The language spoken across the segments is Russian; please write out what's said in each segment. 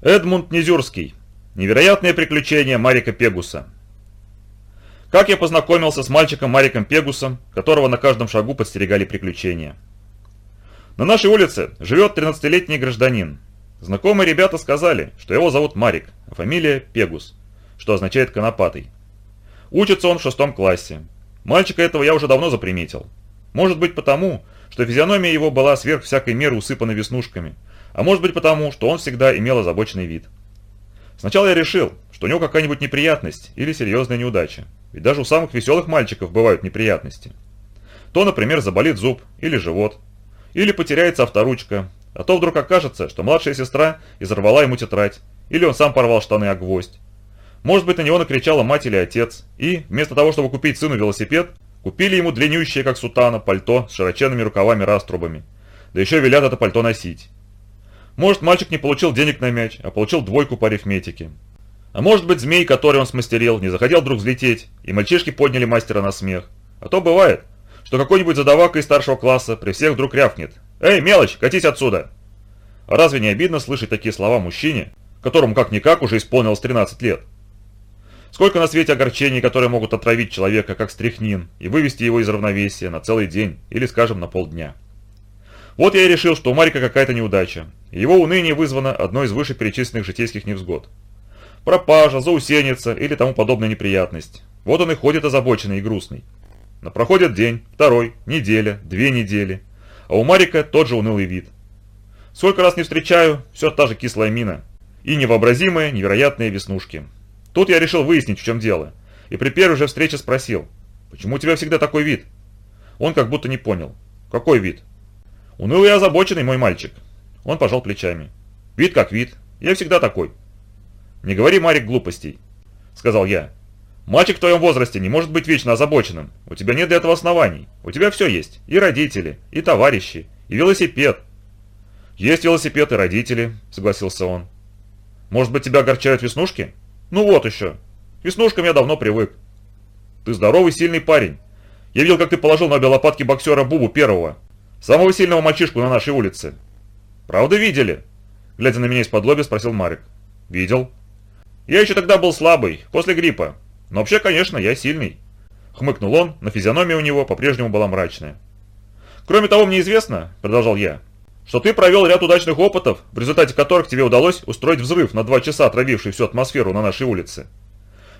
Эдмунд Низюрский. Невероятные приключения Марика Пегуса. Как я познакомился с мальчиком Мариком Пегусом, которого на каждом шагу подстерегали приключения. На нашей улице живет 13-летний гражданин. Знакомые ребята сказали, что его зовут Марик, а фамилия Пегус, что означает «конопатый». Учится он в шестом классе. Мальчика этого я уже давно заприметил. Может быть потому, что физиономия его была сверх всякой меры усыпана веснушками – а может быть потому, что он всегда имел озабоченный вид. Сначала я решил, что у него какая-нибудь неприятность или серьезная неудача. Ведь даже у самых веселых мальчиков бывают неприятности. То, например, заболит зуб или живот, или потеряется авторучка, а то вдруг окажется, что младшая сестра изорвала ему тетрадь, или он сам порвал штаны о гвоздь. Может быть, на него накричала мать или отец, и, вместо того, чтобы купить сыну велосипед, купили ему длиннющее, как сутана, пальто с широченными рукавами-раструбами. Да еще велят это пальто носить. Может, мальчик не получил денег на мяч, а получил двойку по арифметике. А может быть, змей, который он смастерил, не захотел вдруг взлететь, и мальчишки подняли мастера на смех. А то бывает, что какой-нибудь задавака из старшего класса при всех вдруг рявкнет. «Эй, мелочь, катись отсюда!» А разве не обидно слышать такие слова мужчине, которому как-никак уже исполнилось 13 лет? Сколько на свете огорчений, которые могут отравить человека, как стряхнин, и вывести его из равновесия на целый день или, скажем, на полдня. Вот я и решил, что у Марика какая-то неудача. Его уныние вызвано одной из вышеперечисленных житейских невзгод. Пропажа, заусеница или тому подобная неприятность. Вот он и ходит озабоченный и грустный. Но проходит день, второй, неделя, две недели. А у Марика тот же унылый вид. Сколько раз не встречаю, все та же кислая мина. И невообразимые, невероятные веснушки. Тут я решил выяснить, в чем дело. И при первой же встрече спросил, почему у тебя всегда такой вид? Он как будто не понял. Какой вид? «Унылый и озабоченный мой мальчик». Он пожал плечами. «Вид как вид. Я всегда такой». «Не говори, Марик, глупостей», — сказал я. «Мальчик в твоем возрасте не может быть вечно озабоченным. У тебя нет для этого оснований. У тебя все есть. И родители, и товарищи, и велосипед». «Есть велосипед и родители», — согласился он. «Может быть, тебя огорчают веснушки?» «Ну вот еще. К веснушкам я давно привык». «Ты здоровый, сильный парень. Я видел, как ты положил на обе лопатки боксера Бубу первого. Самого сильного мальчишку на нашей улице. Правда видели? Глядя на меня из-под лоби, спросил Марик. Видел. Я еще тогда был слабый, после гриппа. Но вообще, конечно, я сильный. Хмыкнул он, но физиономия у него по-прежнему была мрачная. Кроме того, мне известно, продолжал я, что ты провел ряд удачных опытов, в результате которых тебе удалось устроить взрыв на два часа, отравивший всю атмосферу на нашей улице.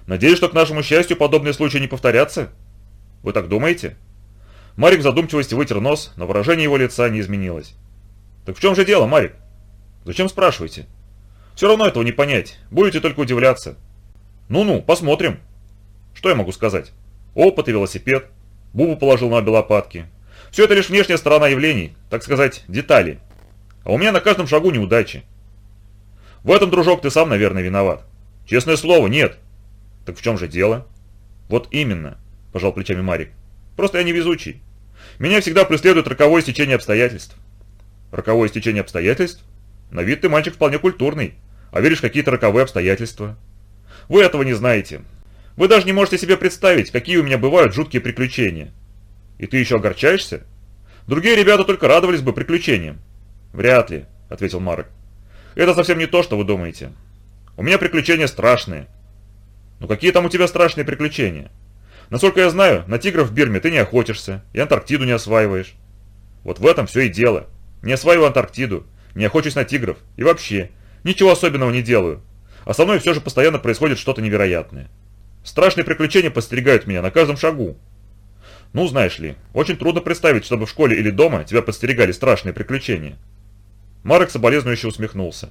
Надеюсь, что к нашему счастью подобные случаи не повторятся? Вы так думаете? Марик в задумчивости вытер нос, но выражение его лица не изменилось. «Так в чем же дело, Марик? Зачем спрашиваете? Все равно этого не понять, будете только удивляться. Ну-ну, посмотрим. Что я могу сказать? Опыт и велосипед. Бубу положил на обе лопатки. Все это лишь внешняя сторона явлений, так сказать, детали. А у меня на каждом шагу неудачи. В этом, дружок, ты сам, наверное, виноват. Честное слово, нет. Так в чем же дело? Вот именно, пожал плечами Марик. Просто я невезучий. Меня всегда преследует роковое стечение обстоятельств. Роковое стечение обстоятельств? На вид ты мальчик вполне культурный, а веришь какие-то роковые обстоятельства. Вы этого не знаете. Вы даже не можете себе представить, какие у меня бывают жуткие приключения. И ты еще огорчаешься? Другие ребята только радовались бы приключениям. Вряд ли, ответил Марк. Это совсем не то, что вы думаете. У меня приключения страшные. Ну какие там у тебя страшные приключения? Насколько я знаю, на тигров в Бирме ты не охотишься, и Антарктиду не осваиваешь. Вот в этом все и дело. Не осваиваю Антарктиду, не охочусь на тигров, и вообще, ничего особенного не делаю. А со мной все же постоянно происходит что-то невероятное. Страшные приключения подстерегают меня на каждом шагу. Ну, знаешь ли, очень трудно представить, чтобы в школе или дома тебя подстерегали страшные приключения. Марек соболезнующе усмехнулся.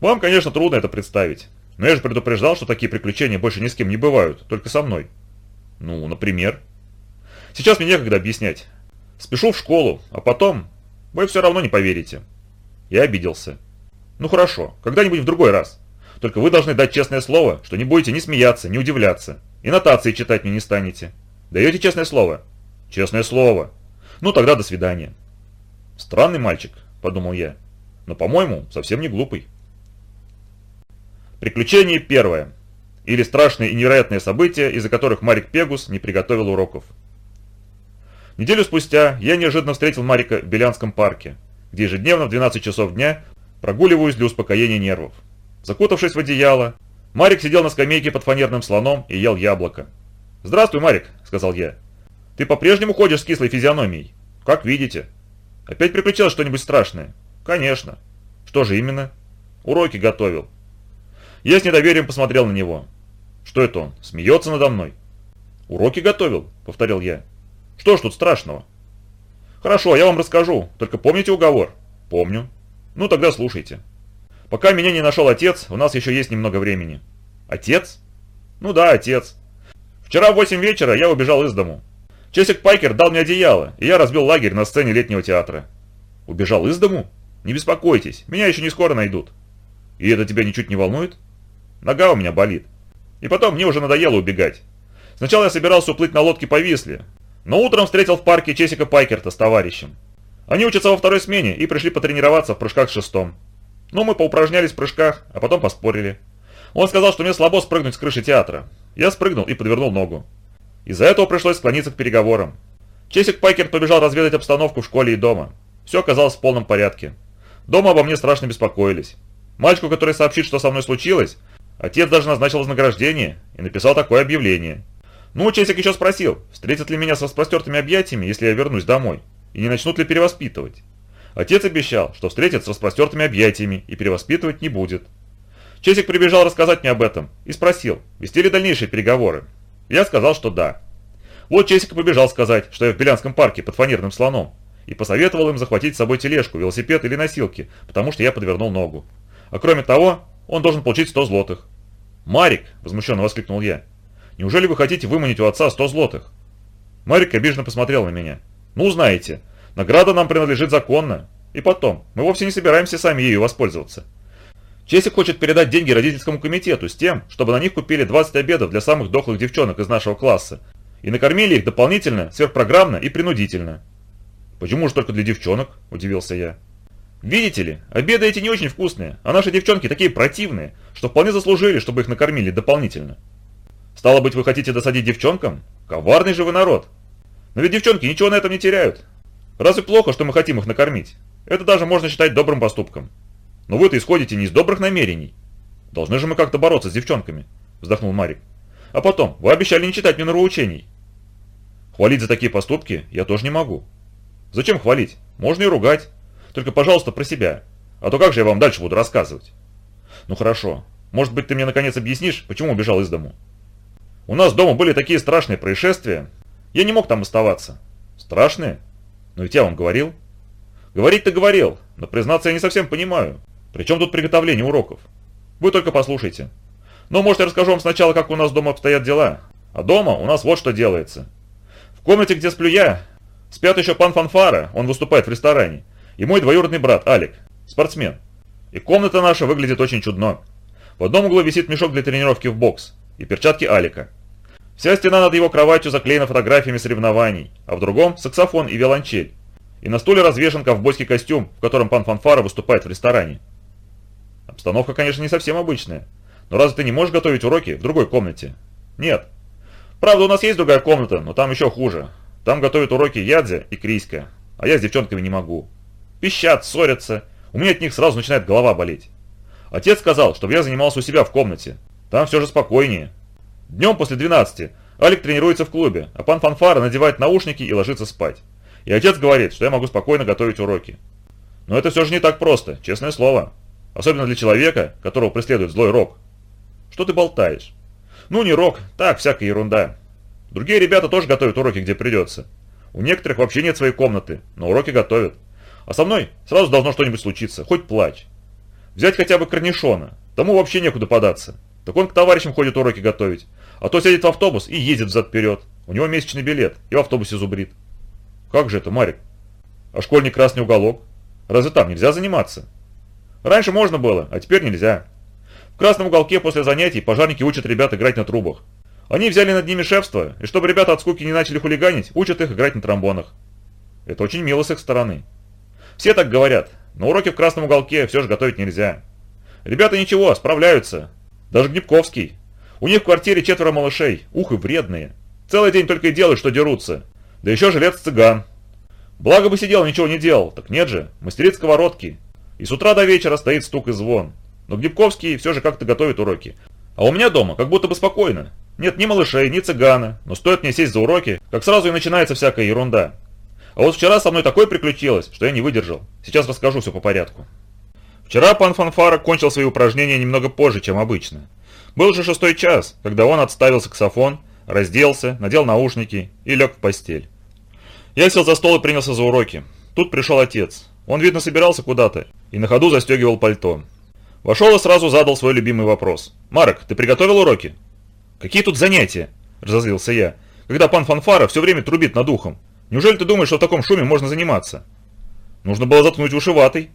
Вам, конечно, трудно это представить, но я же предупреждал, что такие приключения больше ни с кем не бывают, только со мной. Ну, например. Сейчас мне некогда объяснять. Спешу в школу, а потом... Вы все равно не поверите. Я обиделся. Ну хорошо, когда-нибудь в другой раз. Только вы должны дать честное слово, что не будете ни смеяться, ни удивляться. И нотации читать мне не станете. Даете честное слово? Честное слово. Ну тогда до свидания. Странный мальчик, подумал я. Но, по-моему, совсем не глупый. Приключение первое. Или страшные и невероятные события, из-за которых Марик Пегус не приготовил уроков. Неделю спустя я неожиданно встретил Марика в Белянском парке, где ежедневно в 12 часов дня прогуливаюсь для успокоения нервов. Закутавшись в одеяло, Марик сидел на скамейке под фанерным слоном и ел яблоко. «Здравствуй, Марик», — сказал я. «Ты по-прежнему ходишь с кислой физиономией?» «Как видите». «Опять приключилось что-нибудь страшное?» «Конечно». «Что же именно?» «Уроки готовил». Я с недоверием посмотрел на него. «Что это он? Смеется надо мной?» «Уроки готовил», — повторил я. «Что ж тут страшного?» «Хорошо, я вам расскажу. Только помните уговор?» «Помню». «Ну тогда слушайте». «Пока меня не нашел отец, у нас еще есть немного времени». «Отец?» «Ну да, отец. Вчера в 8 вечера я убежал из дому. Чесик Пайкер дал мне одеяло, и я разбил лагерь на сцене летнего театра». «Убежал из дому? Не беспокойтесь, меня еще не скоро найдут». «И это тебя ничуть не волнует?» «Нога у меня болит. И потом мне уже надоело убегать. Сначала я собирался уплыть на лодке по Висле, но утром встретил в парке Чесика Пайкерта с товарищем. Они учатся во второй смене и пришли потренироваться в прыжках с шестом. Ну, мы поупражнялись в прыжках, а потом поспорили. Он сказал, что мне слабо спрыгнуть с крыши театра. Я спрыгнул и подвернул ногу. Из-за этого пришлось склониться к переговорам. Чесик Пайкер побежал разведать обстановку в школе и дома. Все оказалось в полном порядке. Дома обо мне страшно беспокоились. Мальчику, который сообщит, что со мной случилось, отец даже назначил вознаграждение и написал такое объявление. Ну, Чесик еще спросил, встретят ли меня с распростертыми объятиями, если я вернусь домой, и не начнут ли перевоспитывать. Отец обещал, что встретит с распростертыми объятиями и перевоспитывать не будет. Чесик прибежал рассказать мне об этом и спросил, вести ли дальнейшие переговоры. Я сказал, что да. Вот Чесик побежал сказать, что я в Белянском парке под фанерным слоном, и посоветовал им захватить с собой тележку, велосипед или носилки, потому что я подвернул ногу. А кроме того, он должен получить 100 злотых. «Марик!» – возмущенно воскликнул я. «Неужели вы хотите выманить у отца 100 злотых?» Марик обиженно посмотрел на меня. «Ну, знаете, награда нам принадлежит законно. И потом, мы вовсе не собираемся сами ею воспользоваться. Чесик хочет передать деньги родительскому комитету с тем, чтобы на них купили 20 обедов для самых дохлых девчонок из нашего класса и накормили их дополнительно, сверхпрограммно и принудительно. «Почему же только для девчонок?» – удивился я. «Видите ли, обеды эти не очень вкусные, а наши девчонки такие противные, что вполне заслужили, чтобы их накормили дополнительно». «Стало быть, вы хотите досадить девчонкам? Коварный же вы народ!» «Но ведь девчонки ничего на этом не теряют. Разве плохо, что мы хотим их накормить? Это даже можно считать добрым поступком. Но вы-то исходите не из добрых намерений. Должны же мы как-то бороться с девчонками, вздохнул Марик. А потом, вы обещали не читать мне нравоучений. Хвалить за такие поступки я тоже не могу. Зачем хвалить? Можно и ругать. Только, пожалуйста, про себя. А то как же я вам дальше буду рассказывать? Ну хорошо. Может быть, ты мне наконец объяснишь, почему убежал из дому? У нас дома были такие страшные происшествия. Я не мог там оставаться. Страшные? Но ведь я вам говорил. Говорить-то говорил, но признаться я не совсем понимаю, причем тут приготовление уроков? Вы только послушайте. Но, может, я расскажу вам сначала, как у нас дома обстоят дела. А дома у нас вот что делается. В комнате, где сплю я, спят еще пан Фанфара, он выступает в ресторане, и мой двоюродный брат Алик, спортсмен. И комната наша выглядит очень чудно. В одном углу висит мешок для тренировки в бокс и перчатки Алика. Вся стена над его кроватью заклеена фотографиями соревнований, а в другом – саксофон и виолончель. И на стуле развешен ковбойский костюм, в котором пан Фанфара выступает в ресторане. Обстановка, конечно, не совсем обычная. Но разве ты не можешь готовить уроки в другой комнате? Нет. Правда, у нас есть другая комната, но там еще хуже. Там готовят уроки Ядзе и Криська, а я с девчонками не могу. Пищат, ссорятся, у меня от них сразу начинает голова болеть. Отец сказал, чтобы я занимался у себя в комнате. Там все же спокойнее. Днем после 12 Алик тренируется в клубе, а пан Фанфара надевает наушники и ложится спать. И отец говорит, что я могу спокойно готовить уроки. Но это все же не так просто, честное слово. Особенно для человека, которого преследует злой рок. Что ты болтаешь? Ну не рок, так, всякая ерунда. Другие ребята тоже готовят уроки, где придется. У некоторых вообще нет своей комнаты, но уроки готовят. А со мной сразу должно что-нибудь случиться, хоть плачь. Взять хотя бы Корнишона, тому вообще некуда податься. Так он к товарищам ходит уроки готовить. А то сядет в автобус и ездит взад-вперед. У него месячный билет и в автобусе зубрит. Как же это, Марик? А школьник красный уголок? Разве там нельзя заниматься? Раньше можно было, а теперь нельзя. В красном уголке после занятий пожарники учат ребят играть на трубах. Они взяли над ними шефство, и чтобы ребята от скуки не начали хулиганить, учат их играть на тромбонах. Это очень мило с их стороны. Все так говорят, но уроки в красном уголке все же готовить нельзя. Ребята ничего, справляются. Даже Гнебковский. У них в квартире четверо малышей, ух и вредные. Целый день только и делают, что дерутся. Да еще жилец-цыган. Благо бы сидел, ничего не делал. Так нет же, мастерит сковородки. И с утра до вечера стоит стук и звон. но Грибковский все же как-то готовит уроки. А у меня дома как будто бы спокойно. Нет ни малышей, ни цыгана, но стоит мне сесть за уроки, как сразу и начинается всякая ерунда. А вот вчера со мной такое приключилось, что я не выдержал. Сейчас расскажу все по порядку. Вчера пан Фанфара кончил свои упражнения немного позже, чем обычно. Был же шестой час, когда он отставил саксофон, разделся, надел наушники и лег в постель. Я сел за стол и принялся за уроки. Тут пришел отец. Он, видно, собирался куда-то и на ходу застегивал пальто. Вошел и сразу задал свой любимый вопрос. «Марок, ты приготовил уроки?» «Какие тут занятия?» – разозлился я. «Когда пан Фанфара все время трубит над ухом. Неужели ты думаешь, что в таком шуме можно заниматься?» «Нужно было заткнуть уши ватой».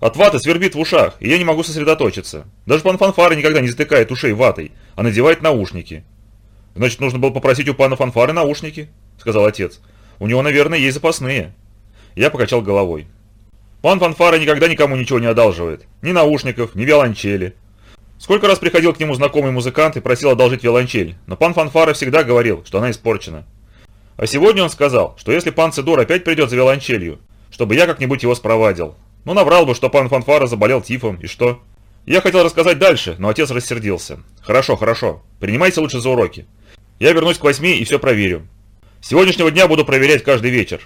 «От ваты свербит в ушах, и я не могу сосредоточиться. Даже пан Фанфара никогда не затыкает ушей ватой, а надевает наушники». «Значит, нужно было попросить у пана Фанфары наушники», – сказал отец. «У него, наверное, есть запасные». Я покачал головой. Пан Фанфара никогда никому ничего не одалживает. Ни наушников, ни виолончели. Сколько раз приходил к нему знакомый музыкант и просил одолжить виолончель, но пан Фанфара всегда говорил, что она испорчена. А сегодня он сказал, что если пан Цидор опять придет за виолончелью, чтобы я как-нибудь его спровадил. Ну, наврал бы, что пан Фанфара заболел тифом, и что? Я хотел рассказать дальше, но отец рассердился. Хорошо, хорошо. Принимайте лучше за уроки. Я вернусь к восьми и все проверю. С сегодняшнего дня буду проверять каждый вечер.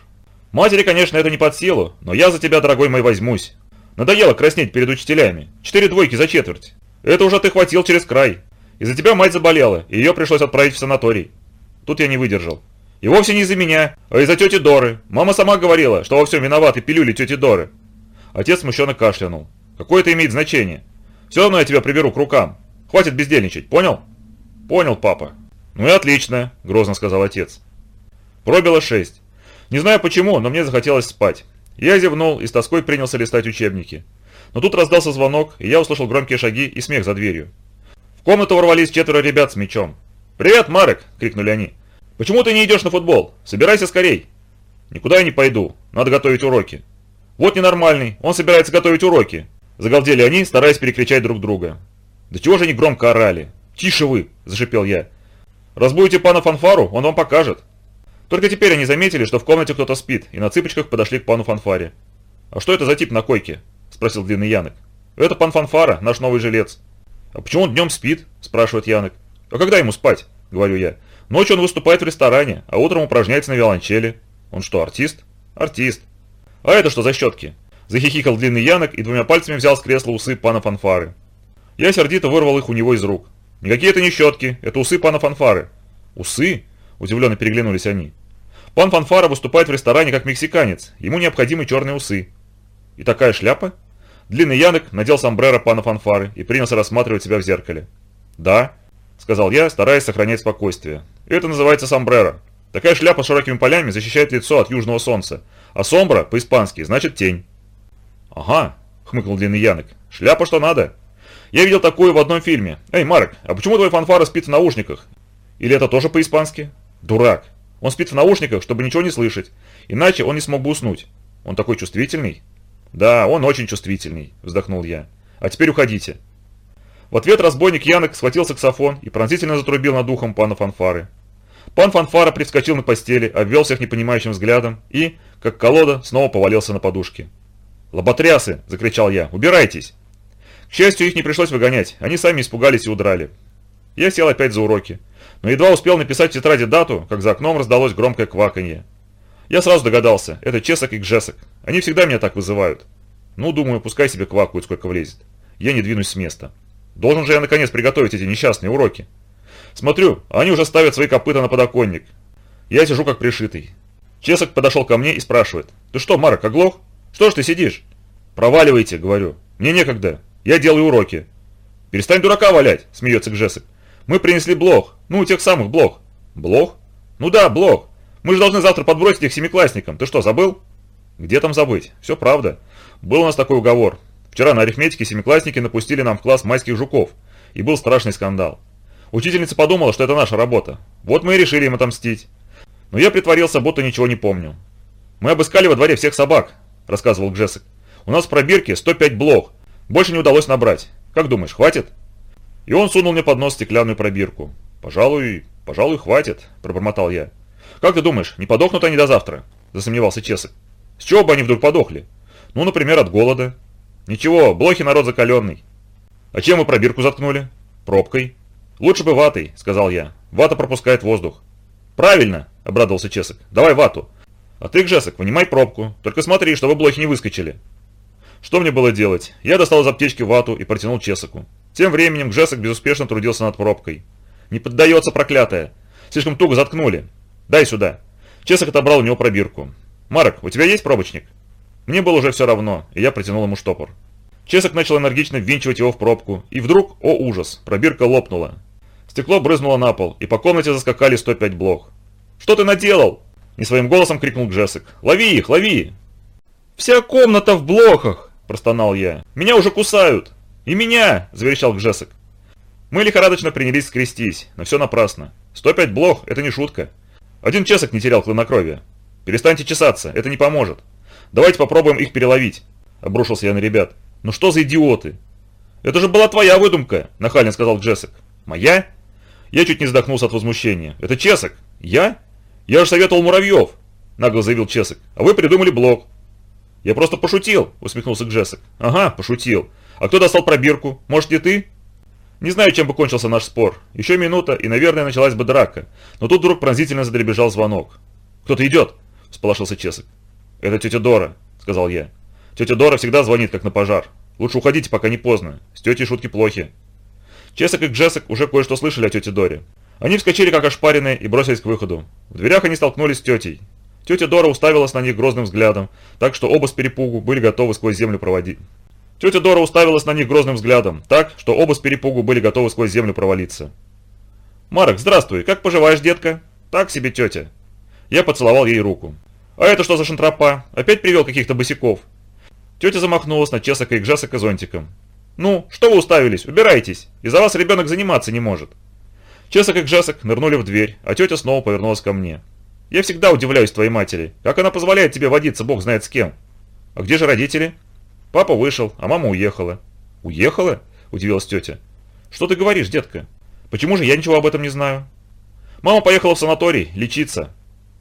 Матери, конечно, это не под силу, но я за тебя, дорогой мой, возьмусь. Надоело краснеть перед учителями. Четыре двойки за четверть. Это уже ты хватил через край. Из-за тебя мать заболела, и ее пришлось отправить в санаторий. Тут я не выдержал. И вовсе не из-за меня, а из-за тети Доры. Мама сама говорила, что во всем виноваты пилюли тети Доры. Отец смущенно кашлянул. Какое это имеет значение? Все равно я тебя приберу к рукам. Хватит бездельничать, понял? Понял, папа. Ну и отлично, грозно сказал отец. Пробило шесть. Не знаю почему, но мне захотелось спать. Я зевнул и с тоской принялся листать учебники. Но тут раздался звонок, и я услышал громкие шаги и смех за дверью. В комнату ворвались четверо ребят с мечом. «Привет, Марек!» – крикнули они. «Почему ты не идешь на футбол? Собирайся скорей!» «Никуда я не пойду. Надо готовить уроки». «Вот ненормальный. Он собирается готовить уроки!» Загалдели они, стараясь перекричать друг друга. «Да чего же они громко орали?» «Тише вы!» – зашипел я. «Разбудите пана Фанфару, он вам покажет!» Только теперь они заметили, что в комнате кто-то спит, и на цыпочках подошли к пану Фанфаре. «А что это за тип на койке?» – спросил длинный Янок. «Это пан Фанфара, наш новый жилец». «А почему он днем спит?» – спрашивает Янок. «А когда ему спать?» – говорю я. «Ночью он выступает в ресторане, а утром упражняется на виолончели». «Он что, артист?» «Артист». «А это что за щетки?» Захихикал длинный Янок и двумя пальцами взял с кресла усы пана Фанфары. Я сердито вырвал их у него из рук. «Никакие это не щетки, это усы пана Фанфары». «Усы?» – удивленно переглянулись они. «Пан Фанфара выступает в ресторане как мексиканец, ему необходимы черные усы». «И такая шляпа?» Длинный Янок надел сомбреро пана Фанфары и принялся рассматривать себя в зеркале. «Да», – сказал я, стараясь сохранять спокойствие. «Это называется сомбреро. Такая шляпа с широкими полями защищает лицо от южного солнца, а сомбра, по-испански, значит тень». «Ага», – хмыкнул длинный Янок. «Шляпа что надо». «Я видел такую в одном фильме. Эй, Марк, а почему твой фанфара спит в наушниках? Или это тоже по-испански?» «Дурак. Он спит в наушниках, чтобы ничего не слышать. Иначе он не смог бы уснуть. Он такой чувствительный». «Да, он очень чувствительный», – вздохнул я. «А теперь уходите». В ответ разбойник Янок схватил саксофон и пронзительно затрубил над ухом пана Фанфары. Пан Фанфара привскочил на постели, обвел всех непонимающим взглядом и, как колода, снова повалился на подушки. «Лоботрясы!» – закричал я. «Убирайтесь!» К счастью, их не пришлось выгонять, они сами испугались и удрали. Я сел опять за уроки, но едва успел написать в тетради дату, как за окном раздалось громкое кваканье. Я сразу догадался, это Чесок и Гжесок, они всегда меня так вызывают. Ну, думаю, пускай себе квакают, сколько влезет. Я не двинусь с места. Должен же я наконец приготовить эти несчастные уроки. Смотрю, они уже ставят свои копыта на подоконник. Я сижу как пришитый. Чесок подошел ко мне и спрашивает. «Ты что, Марок, оглох? Что ж ты сидишь?» «Проваливайте», — говорю. «Мне некогда. Я делаю уроки». «Перестань дурака валять», — смеется Гжесок. «Мы принесли блох. Ну, тех самых блох». «Блох?» «Ну да, блох. Мы же должны завтра подбросить их семиклассникам. Ты что, забыл?» «Где там забыть? Все правда. Был у нас такой уговор. Вчера на арифметике семиклассники напустили нам в класс майских жуков. И был страшный скандал. Учительница подумала, что это наша работа. Вот мы и решили им отомстить. Но я притворился, будто ничего не помню. Мы обыскали во дворе всех собак, рассказывал Гжесок. У нас в пробирке 105 блох. Больше не удалось набрать. Как думаешь, хватит? И он сунул мне под нос стеклянную пробирку. Пожалуй, пожалуй, хватит, пробормотал я. Как ты думаешь, не подохнут они до завтра? Засомневался Чесок. С чего бы они вдруг подохли? Ну, например, от голода. Ничего, блохи народ закаленный. А чем вы пробирку заткнули? Пробкой. Лучше бы ватой, сказал я. Вата пропускает воздух. Правильно, обрадовался Чесок. Давай вату. А ты, Гжесок, вынимай пробку. Только смотри, чтобы блохи не выскочили. Что мне было делать? Я достал из аптечки вату и протянул Чесоку. Тем временем Гжесок безуспешно трудился над пробкой. Не поддается, проклятая. Слишком туго заткнули. Дай сюда. Чесок отобрал у него пробирку. Марок, у тебя есть пробочник? Мне было уже все равно, и я протянул ему штопор. Чесок начал энергично ввинчивать его в пробку, и вдруг, о ужас, пробирка лопнула. Стекло брызнуло на пол, и по комнате заскакали 105 блох. «Что ты наделал?» – не своим голосом крикнул Джессик. «Лови их, лови!» «Вся комната в блохах!» – простонал я. «Меня уже кусают!» «И меня!» – заверещал Джессик. Мы лихорадочно принялись скрестись, но все напрасно. 105 блох – это не шутка. Один чесок не терял хладнокровия. Перестаньте чесаться, это не поможет. Давайте попробуем их переловить. Обрушился я на ребят. Ну что за идиоты? Это же была твоя выдумка, нахально сказал Джессик. Моя? Я чуть не задохнулся от возмущения. Это Чесок. Я? Я же советовал муравьев, нагло заявил Чесок. А вы придумали блок. Я просто пошутил, усмехнулся Джессик. Ага, пошутил. А кто достал пробирку? Может, не ты? Не знаю, чем бы кончился наш спор. Еще минута, и, наверное, началась бы драка. Но тут вдруг пронзительно задребежал звонок. «Кто-то идет!» – всполошился Чесок. «Это тетя Дора», – сказал я. «Тетя Дора всегда звонит, как на пожар. Лучше уходите, пока не поздно. С тетей шутки плохи». Чесок и Джесок уже кое-что слышали о тете Доре. Они вскочили, как ошпаренные, и бросились к выходу. В дверях они столкнулись с тетей. Тетя Дора уставилась на них грозным взглядом, так что оба с перепугу были готовы сквозь землю проводить. Тетя Дора уставилась на них грозным взглядом, так, что оба с перепугу были готовы сквозь землю провалиться. «Марок, здравствуй, как поживаешь, детка?» «Так себе, тетя». Я поцеловал ей руку. «А это что за шантропа? Опять привел каких-то босиков?» Тетя замахнулась на Чесака и Гжесака зонтиком. «Ну, что вы уставились? Убирайтесь! Из-за вас ребенок заниматься не может!» Чесак и Гжесак нырнули в дверь, а тетя снова повернулась ко мне. «Я всегда удивляюсь твоей матери. Как она позволяет тебе водиться, бог знает с кем?» «А где же родители?» Папа вышел, а мама уехала. Уехала? Удивилась тетя. Что ты говоришь, детка? Почему же я ничего об этом не знаю? Мама поехала в санаторий лечиться.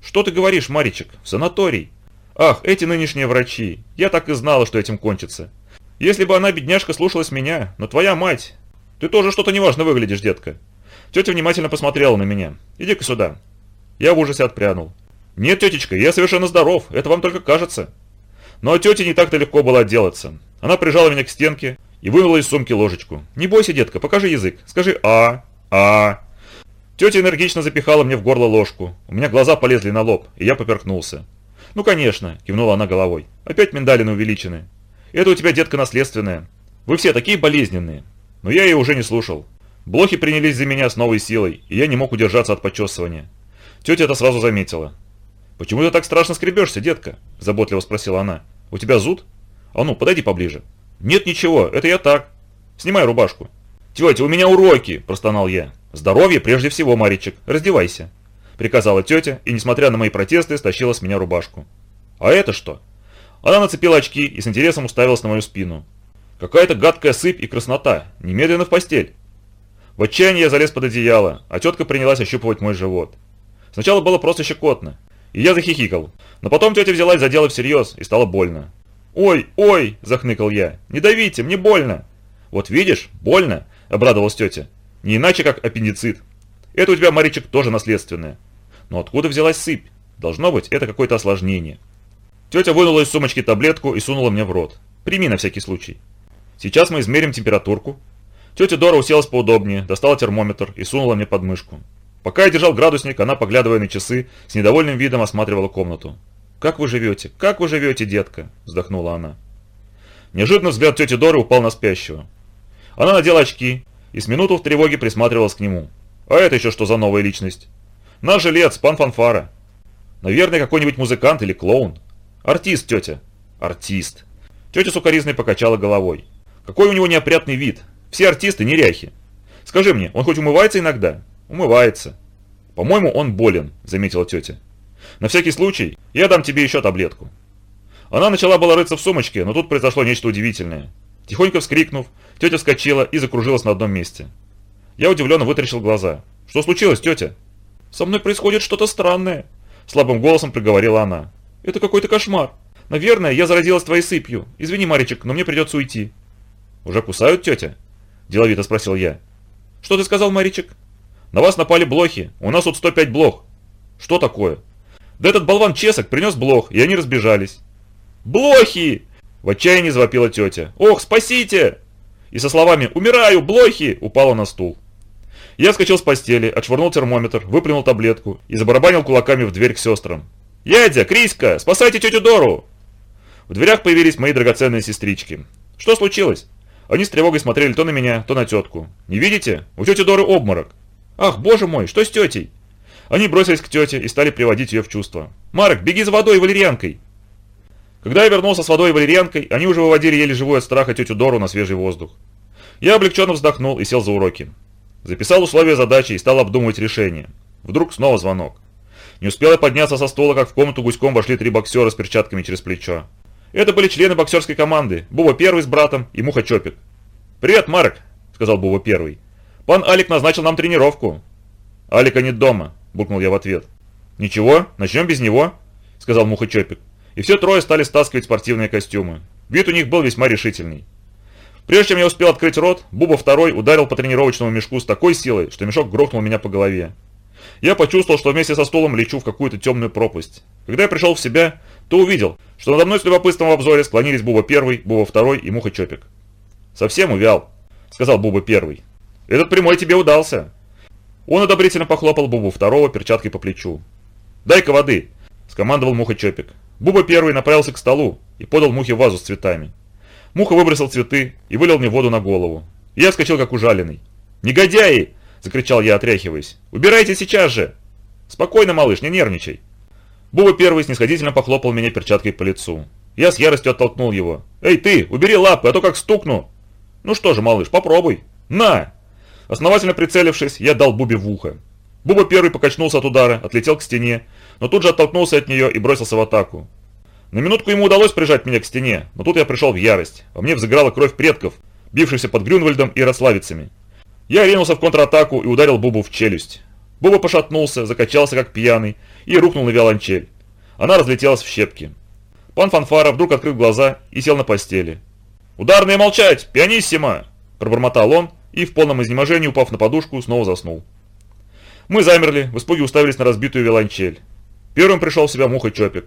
Что ты говоришь, Маричек? В санаторий? Ах, эти нынешние врачи. Я так и знала, что этим кончится. Если бы она, бедняжка, слушалась меня, но твоя мать... Ты тоже что-то неважно выглядишь, детка. Тетя внимательно посмотрела на меня. Иди-ка сюда. Я в ужасе отпрянул. Нет, тетечка, я совершенно здоров, это вам только кажется. Но от тети не так-то легко было отделаться. Она прижала меня к стенке и вынула из сумки ложечку. «Не бойся, детка, покажи язык. Скажи «а», «а». Тетя энергично запихала мне в горло ложку. У меня глаза полезли на лоб, и я поперхнулся. «Ну, конечно», – кивнула она головой. «Опять миндалины увеличены. Это у тебя, детка, наследственная. Вы все такие болезненные». Но я ее уже не слушал. Блохи принялись за меня с новой силой, и я не мог удержаться от почесывания. Тетя это сразу заметила. «Почему ты так страшно скребешься, детка?» – заботливо спросила она. У тебя зуд? А ну, подойди поближе. Нет ничего, это я так. Снимай рубашку. Тетя, у меня уроки, простонал я. Здоровье прежде всего, Маричек, раздевайся. Приказала тетя и, несмотря на мои протесты, стащила с меня рубашку. А это что? Она нацепила очки и с интересом уставилась на мою спину. Какая-то гадкая сыпь и краснота. Немедленно в постель. В отчаянии я залез под одеяло, а тетка принялась ощупывать мой живот. Сначала было просто щекотно, и я захихикал. Но потом тетя взялась за дело всерьез, и стало больно. «Ой, ой!» – захныкал я. «Не давите, мне больно!» «Вот видишь, больно!» – обрадовалась тетя. «Не иначе, как аппендицит. Это у тебя, Маричек, тоже наследственное. Но откуда взялась сыпь? Должно быть, это какое-то осложнение». Тетя вынула из сумочки таблетку и сунула мне в рот. «Прими на всякий случай». «Сейчас мы измерим температурку». Тетя Дора уселась поудобнее, достала термометр и сунула мне под мышку. Пока я держал градусник, она, поглядывая на часы, с недовольным видом осматривала комнату. «Как вы живете? Как вы живете, детка?» – вздохнула она. Неожиданно взгляд тети Доры упал на спящего. Она надела очки и с минуту в тревоге присматривалась к нему. «А это еще что за новая личность?» «Наш жилец, пан Фанфара». «Наверное, какой-нибудь музыкант или клоун». «Артист, тетя». «Артист». Тетя сукоризной покачала головой. «Какой у него неопрятный вид. Все артисты неряхи. Скажи мне, он хоть умывается иногда?» «Умывается». «По-моему, он болен», – заметила тетя. «На всякий случай, я дам тебе еще таблетку». Она начала было рыться в сумочке, но тут произошло нечто удивительное. Тихонько вскрикнув, тетя вскочила и закружилась на одном месте. Я удивленно вытаращил глаза. «Что случилось, тетя?» «Со мной происходит что-то странное», – слабым голосом приговорила она. «Это какой-то кошмар. Наверное, я заразилась твоей сыпью. Извини, Маричек, но мне придется уйти». «Уже кусают, тетя?» Деловито спросил я. Что ты сказал, Маричек? На вас напали блохи. У нас тут 105 блох. Что такое? Да этот болван Чесок принес блох, и они разбежались. Блохи! В отчаянии завопила тетя. Ох, спасите! И со словами «Умираю, блохи!» упала на стул. Я вскочил с постели, отшвырнул термометр, выплюнул таблетку и забарабанил кулаками в дверь к сестрам. «Ядя! Криска! Спасайте тетю Дору!» В дверях появились мои драгоценные сестрички. Что случилось? Они с тревогой смотрели то на меня, то на тетку. «Не видите? У тети Доры обморок». «Ах, боже мой, что с тетей?» Они бросились к тете и стали приводить ее в чувство. «Марк, беги за водой и валерьянкой!» Когда я вернулся с водой и валерьянкой, они уже выводили еле живую от страха тетю Дору на свежий воздух. Я облегченно вздохнул и сел за уроки. Записал условия задачи и стал обдумывать решение. Вдруг снова звонок. Не успел я подняться со стола, как в комнату гуськом вошли три боксера с перчатками через плечо. Это были члены боксерской команды, Буба Первый с братом и Муха Чопик. «Привет, Марк», — сказал Буба Первый. «Пан Алик назначил нам тренировку». «Алика нет дома», — буркнул я в ответ. «Ничего, начнем без него», — сказал Муха Чопик. И все трое стали стаскивать спортивные костюмы. Вид у них был весьма решительный. Прежде чем я успел открыть рот, Буба второй ударил по тренировочному мешку с такой силой, что мешок грохнул меня по голове. Я почувствовал, что вместе со стулом лечу в какую-то темную пропасть. Когда я пришел в себя, то увидел, что надо мной с любопытством в обзоре склонились Буба первый, Буба второй и Муха Чопик. «Совсем увял», — сказал Буба первый. «Этот прямой тебе удался». Он одобрительно похлопал Бубу второго перчаткой по плечу. «Дай-ка воды», — скомандовал Муха Чопик. Буба первый направился к столу и подал Мухе вазу с цветами. Муха выбросил цветы и вылил мне воду на голову. Я вскочил как ужаленный. «Негодяи!» – закричал я, отряхиваясь. «Убирайте сейчас же!» «Спокойно, малыш, не нервничай!» Буба первый снисходительно похлопал меня перчаткой по лицу. Я с яростью оттолкнул его. «Эй, ты, убери лапы, а то как стукну!» «Ну что же, малыш, попробуй!» «На!» Основательно прицелившись, я дал Бубе в ухо. Буба первый покачнулся от удара, отлетел к стене, но тут же оттолкнулся от нее и бросился в атаку. На минутку ему удалось прижать меня к стене, но тут я пришел в ярость. Во мне взыграла кровь предков, бившихся под Грюнвальдом и Рославицами. Я ринулся в контратаку и ударил Бубу в челюсть. Буба пошатнулся, закачался как пьяный и рухнул на виолончель. Она разлетелась в щепки. Пан Фанфара вдруг открыл глаза и сел на постели. «Ударные молчать! Пианиссимо!» – пробормотал он и, в полном изнеможении упав на подушку, снова заснул. Мы замерли, в испуге уставились на разбитую виолончель. Первым пришел в себя Муха Чопик.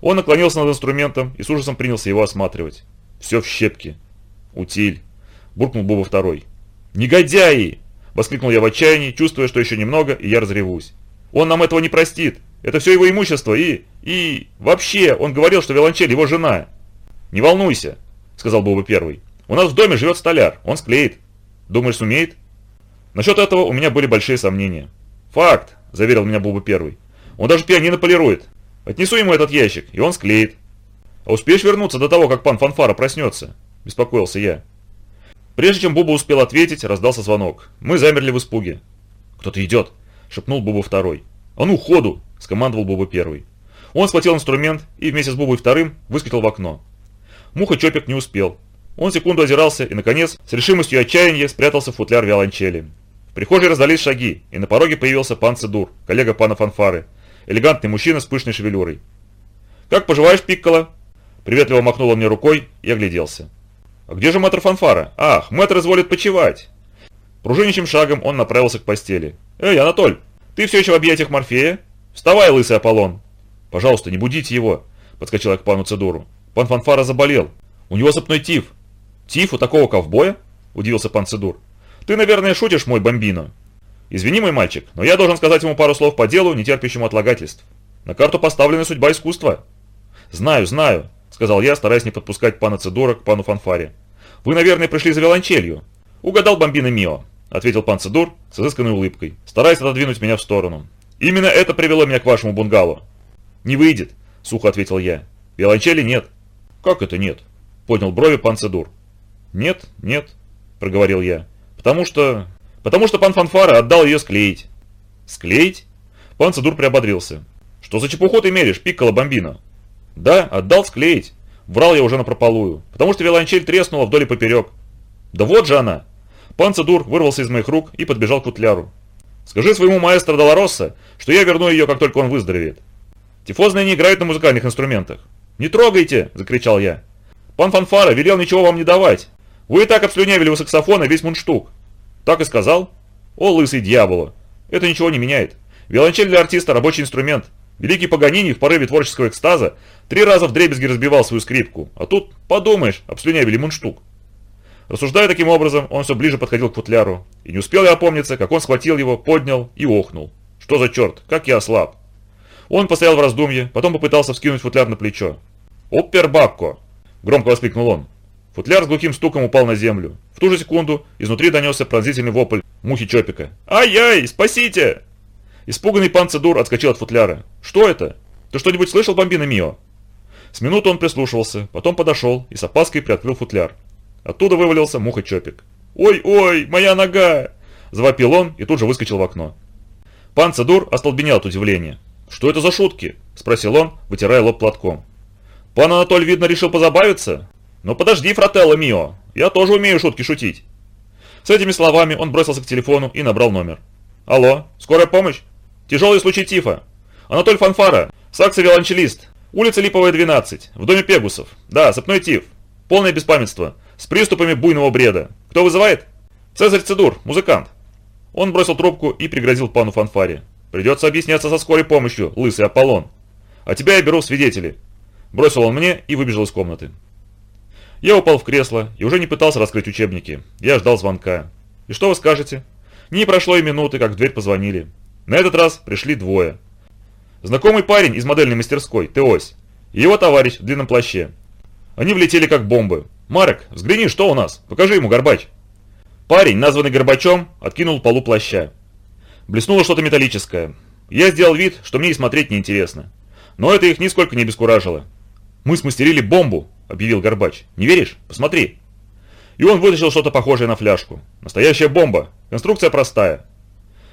Он наклонился над инструментом и с ужасом принялся его осматривать. Все в щепке. «Утиль!» – буркнул Буба второй. «Негодяи!» – воскликнул я в отчаянии, чувствуя, что еще немного, и я разревусь. «Он нам этого не простит! Это все его имущество и... и... вообще, он говорил, что виолончель его жена!» «Не волнуйся!» – сказал Буба первый. «У нас в доме живет столяр, он склеит. Думаешь, сумеет?» Насчет этого у меня были большие сомнения. «Факт!» – заверил меня Буба первый. «Он даже пианино полирует. Отнесу ему этот ящик, и он склеит. А успеешь вернуться до того, как пан Фанфара проснется?» – беспокоился я. Прежде чем Буба успел ответить, раздался звонок. Мы замерли в испуге. «Кто-то идет!» – шепнул Буба второй. «А ну, ходу!» – скомандовал Буба первый. Он схватил инструмент и вместе с Бубой вторым выскочил в окно. Муха Чопик не успел. Он секунду озирался и, наконец, с решимостью отчаяния спрятался в футляр виолончели. В прихожей раздались шаги, и на пороге появился пан Цедур, коллега пана Фанфары, элегантный мужчина с пышной шевелюрой. «Как поживаешь, Пикколо?» Приветливо махнул он мне рукой и огляделся. «А где же мэтр Фанфара? Ах, мэтр изволит почевать!» Пружинищим шагом он направился к постели. «Эй, Анатоль, ты все еще в объятиях Морфея? Вставай, лысый Аполлон!» «Пожалуйста, не будите его!» Подскочил я к пану Цедуру. «Пан Фанфара заболел. У него сыпной тиф». «Тиф у такого ковбоя?» Удивился пан Цедур. «Ты, наверное, шутишь, мой бомбино?» Извини, мой мальчик, но я должен сказать ему пару слов по делу, не терпящему отлагательств. На карту поставлена судьба искусства. Знаю, знаю, сказал я, стараясь не подпускать пана Цедора к пану Фанфаре. Вы, наверное, пришли за виолончелью. Угадал бомбина Мио, ответил пан Цедур с изысканной улыбкой, стараясь отодвинуть меня в сторону. Именно это привело меня к вашему бунгало. Не выйдет, сухо ответил я. Виолончели нет. Как это нет? Поднял брови пан Цедур. Нет, нет, проговорил я. Потому что Потому что пан Фанфара отдал ее склеить. Склеить? Пан Цедур приободрился. Что за чепуху ты меришь, пикколо бомбина? Да, отдал склеить. Врал я уже напропалую, потому что виолончель треснула вдоль и поперек. Да вот же она. Пан Цедур вырвался из моих рук и подбежал к футляру. Скажи своему маэстро Долоросса, что я верну ее, как только он выздоровеет. Тифозные не играют на музыкальных инструментах. «Не трогайте!» – закричал я. «Пан Фанфара велел ничего вам не давать. Вы и так обслюнявили у саксофона весь мундштук. Так и сказал? О, лысый дьявола. Это ничего не меняет. Виолончель для артиста – рабочий инструмент. Великий Паганини в порыве творческого экстаза три раза в дребезги разбивал свою скрипку. А тут, подумаешь, обслюнявили мундштук. Рассуждая таким образом, он все ближе подходил к футляру. И не успел я опомниться, как он схватил его, поднял и охнул. Что за черт, как я ослаб. Он постоял в раздумье, потом попытался вскинуть футляр на плечо. «Оппербакко!» – громко воскликнул он. Футляр с глухим стуком упал на землю. В ту же секунду изнутри донесся пронзительный вопль мухи Чопика. «Ай-яй, спасите!» Испуганный пан Цедур отскочил от футляра. «Что это? Ты что-нибудь слышал, бомбина Мио?» С минуту он прислушивался, потом подошел и с опаской приоткрыл футляр. Оттуда вывалился муха Чопик. «Ой-ой, моя нога!» Завопил он и тут же выскочил в окно. Пан Цедур остолбенел от удивления. «Что это за шутки?» – спросил он, вытирая лоб платком. «Пан Анатоль, видно, решил позабавиться? «Ну подожди, фрателло мио, я тоже умею шутки шутить». С этими словами он бросился к телефону и набрал номер. «Алло, скорая помощь? Тяжелый случай тифа. Анатоль Фанфара, саксо-виолончелист, улица Липовая, 12, в доме Пегусов. Да, сыпной тиф. Полное беспамятство, с приступами буйного бреда. Кто вызывает?» «Цезарь Цедур, музыкант». Он бросил трубку и пригрозил пану Фанфаре. «Придется объясняться со скорой помощью, лысый Аполлон. А тебя я беру в свидетели». Бросил он мне и выбежал из комнаты. Я упал в кресло и уже не пытался раскрыть учебники. Я ждал звонка. И что вы скажете? Не прошло и минуты, как в дверь позвонили. На этот раз пришли двое. Знакомый парень из модельной мастерской, Теось, и его товарищ в длинном плаще. Они влетели как бомбы. «Марек, взгляни, что у нас? Покажи ему Горбач». Парень, названный Горбачом, откинул полу плаща. Блеснуло что-то металлическое. Я сделал вид, что мне и смотреть неинтересно. Но это их нисколько не обескуражило. Мы смастерили бомбу, – объявил Горбач. «Не веришь? Посмотри». И он вытащил что-то похожее на фляжку. Настоящая бомба. Конструкция простая.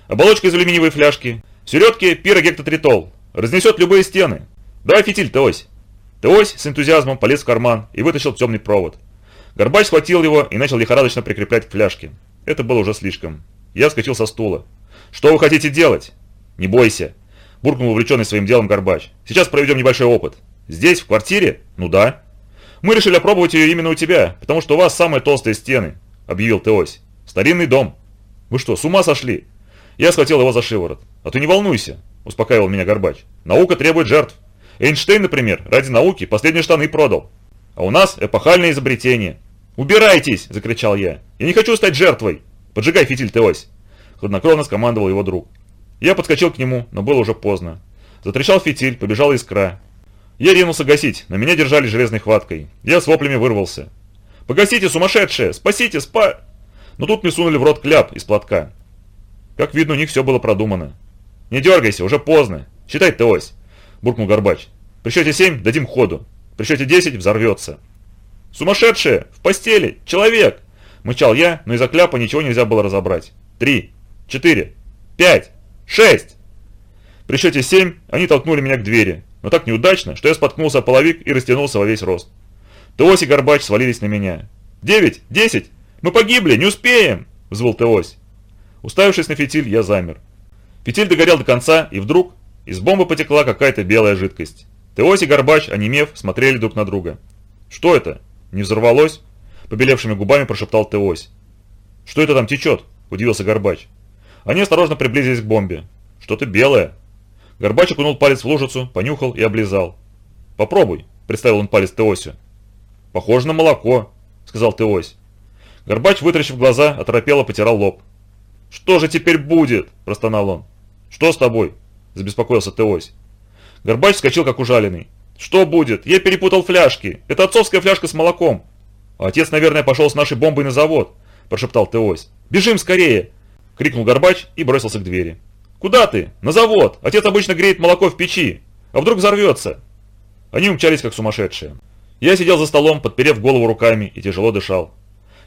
Оболочка из алюминиевой фляжки. В середке пирогектотритол. Разнесет любые стены. Давай фитиль, Теось. Теось с энтузиазмом полез в карман и вытащил темный провод. Горбач схватил его и начал лихорадочно прикреплять к фляжке. Это было уже слишком. Я вскочил со стула. «Что вы хотите делать?» «Не бойся», – буркнул увлеченный своим делом Горбач. «Сейчас проведем небольшой опыт». «Здесь, в квартире?» «Ну да». «Мы решили опробовать ее именно у тебя, потому что у вас самые толстые стены», – объявил Теось. «Старинный дом». «Вы что, с ума сошли?» Я схватил его за шиворот. «А ты не волнуйся», – успокаивал меня Горбач. «Наука требует жертв. Эйнштейн, например, ради науки последние штаны продал. А у нас эпохальное изобретение». «Убирайтесь!» – закричал я. «Я не хочу стать жертвой!» «Поджигай фитиль, Теось!» Хладнокровно скомандовал его друг. Я подскочил к нему, но было уже поздно. Затрещал фитиль, побежала искра. Я ринулся гасить, на меня держали железной хваткой. Я с воплями вырвался. «Погасите, сумасшедшие! Спасите, спа...» Но тут мне сунули в рот кляп из платка. Как видно, у них все было продумано. «Не дергайся, уже поздно. Считай ты ось!» – буркнул Горбач. «При счете семь дадим ходу. При счете десять взорвется». «Сумасшедшие! В постели! Человек!» – мычал я, но из-за кляпа ничего нельзя было разобрать. «Три! Четыре! Пять! Шесть!» При счете семь они толкнули меня к двери, но так неудачно, что я споткнулся о половик и растянулся во весь рост. Теось и Горбач свалились на меня. «Девять! Десять! Мы погибли! Не успеем!» – взвыл Теось. Уставившись на фитиль, я замер. Фитиль догорел до конца, и вдруг из бомбы потекла какая-то белая жидкость. Теось и Горбач, онемев, смотрели друг на друга. «Что это? Не взорвалось?» – побелевшими губами прошептал Теось. «Что это там течет?» – удивился Горбач. Они осторожно приблизились к бомбе. «Что-то белое», Горбач окунул палец в лужицу, понюхал и облизал. «Попробуй», – представил он палец Теосю. «Похоже на молоко», – сказал Теось. Горбач, вытаращив глаза, оторопело потирал лоб. «Что же теперь будет?» – простонал он. «Что с тобой?» – забеспокоился Теось. Горбач вскочил как ужаленный. «Что будет? Я перепутал фляжки. Это отцовская фляжка с молоком». «Отец, наверное, пошел с нашей бомбой на завод», – прошептал Теось. «Бежим скорее!» – крикнул Горбач и бросился к двери. «Куда ты? На завод! Отец обычно греет молоко в печи. А вдруг взорвется?» Они умчались как сумасшедшие. Я сидел за столом, подперев голову руками и тяжело дышал.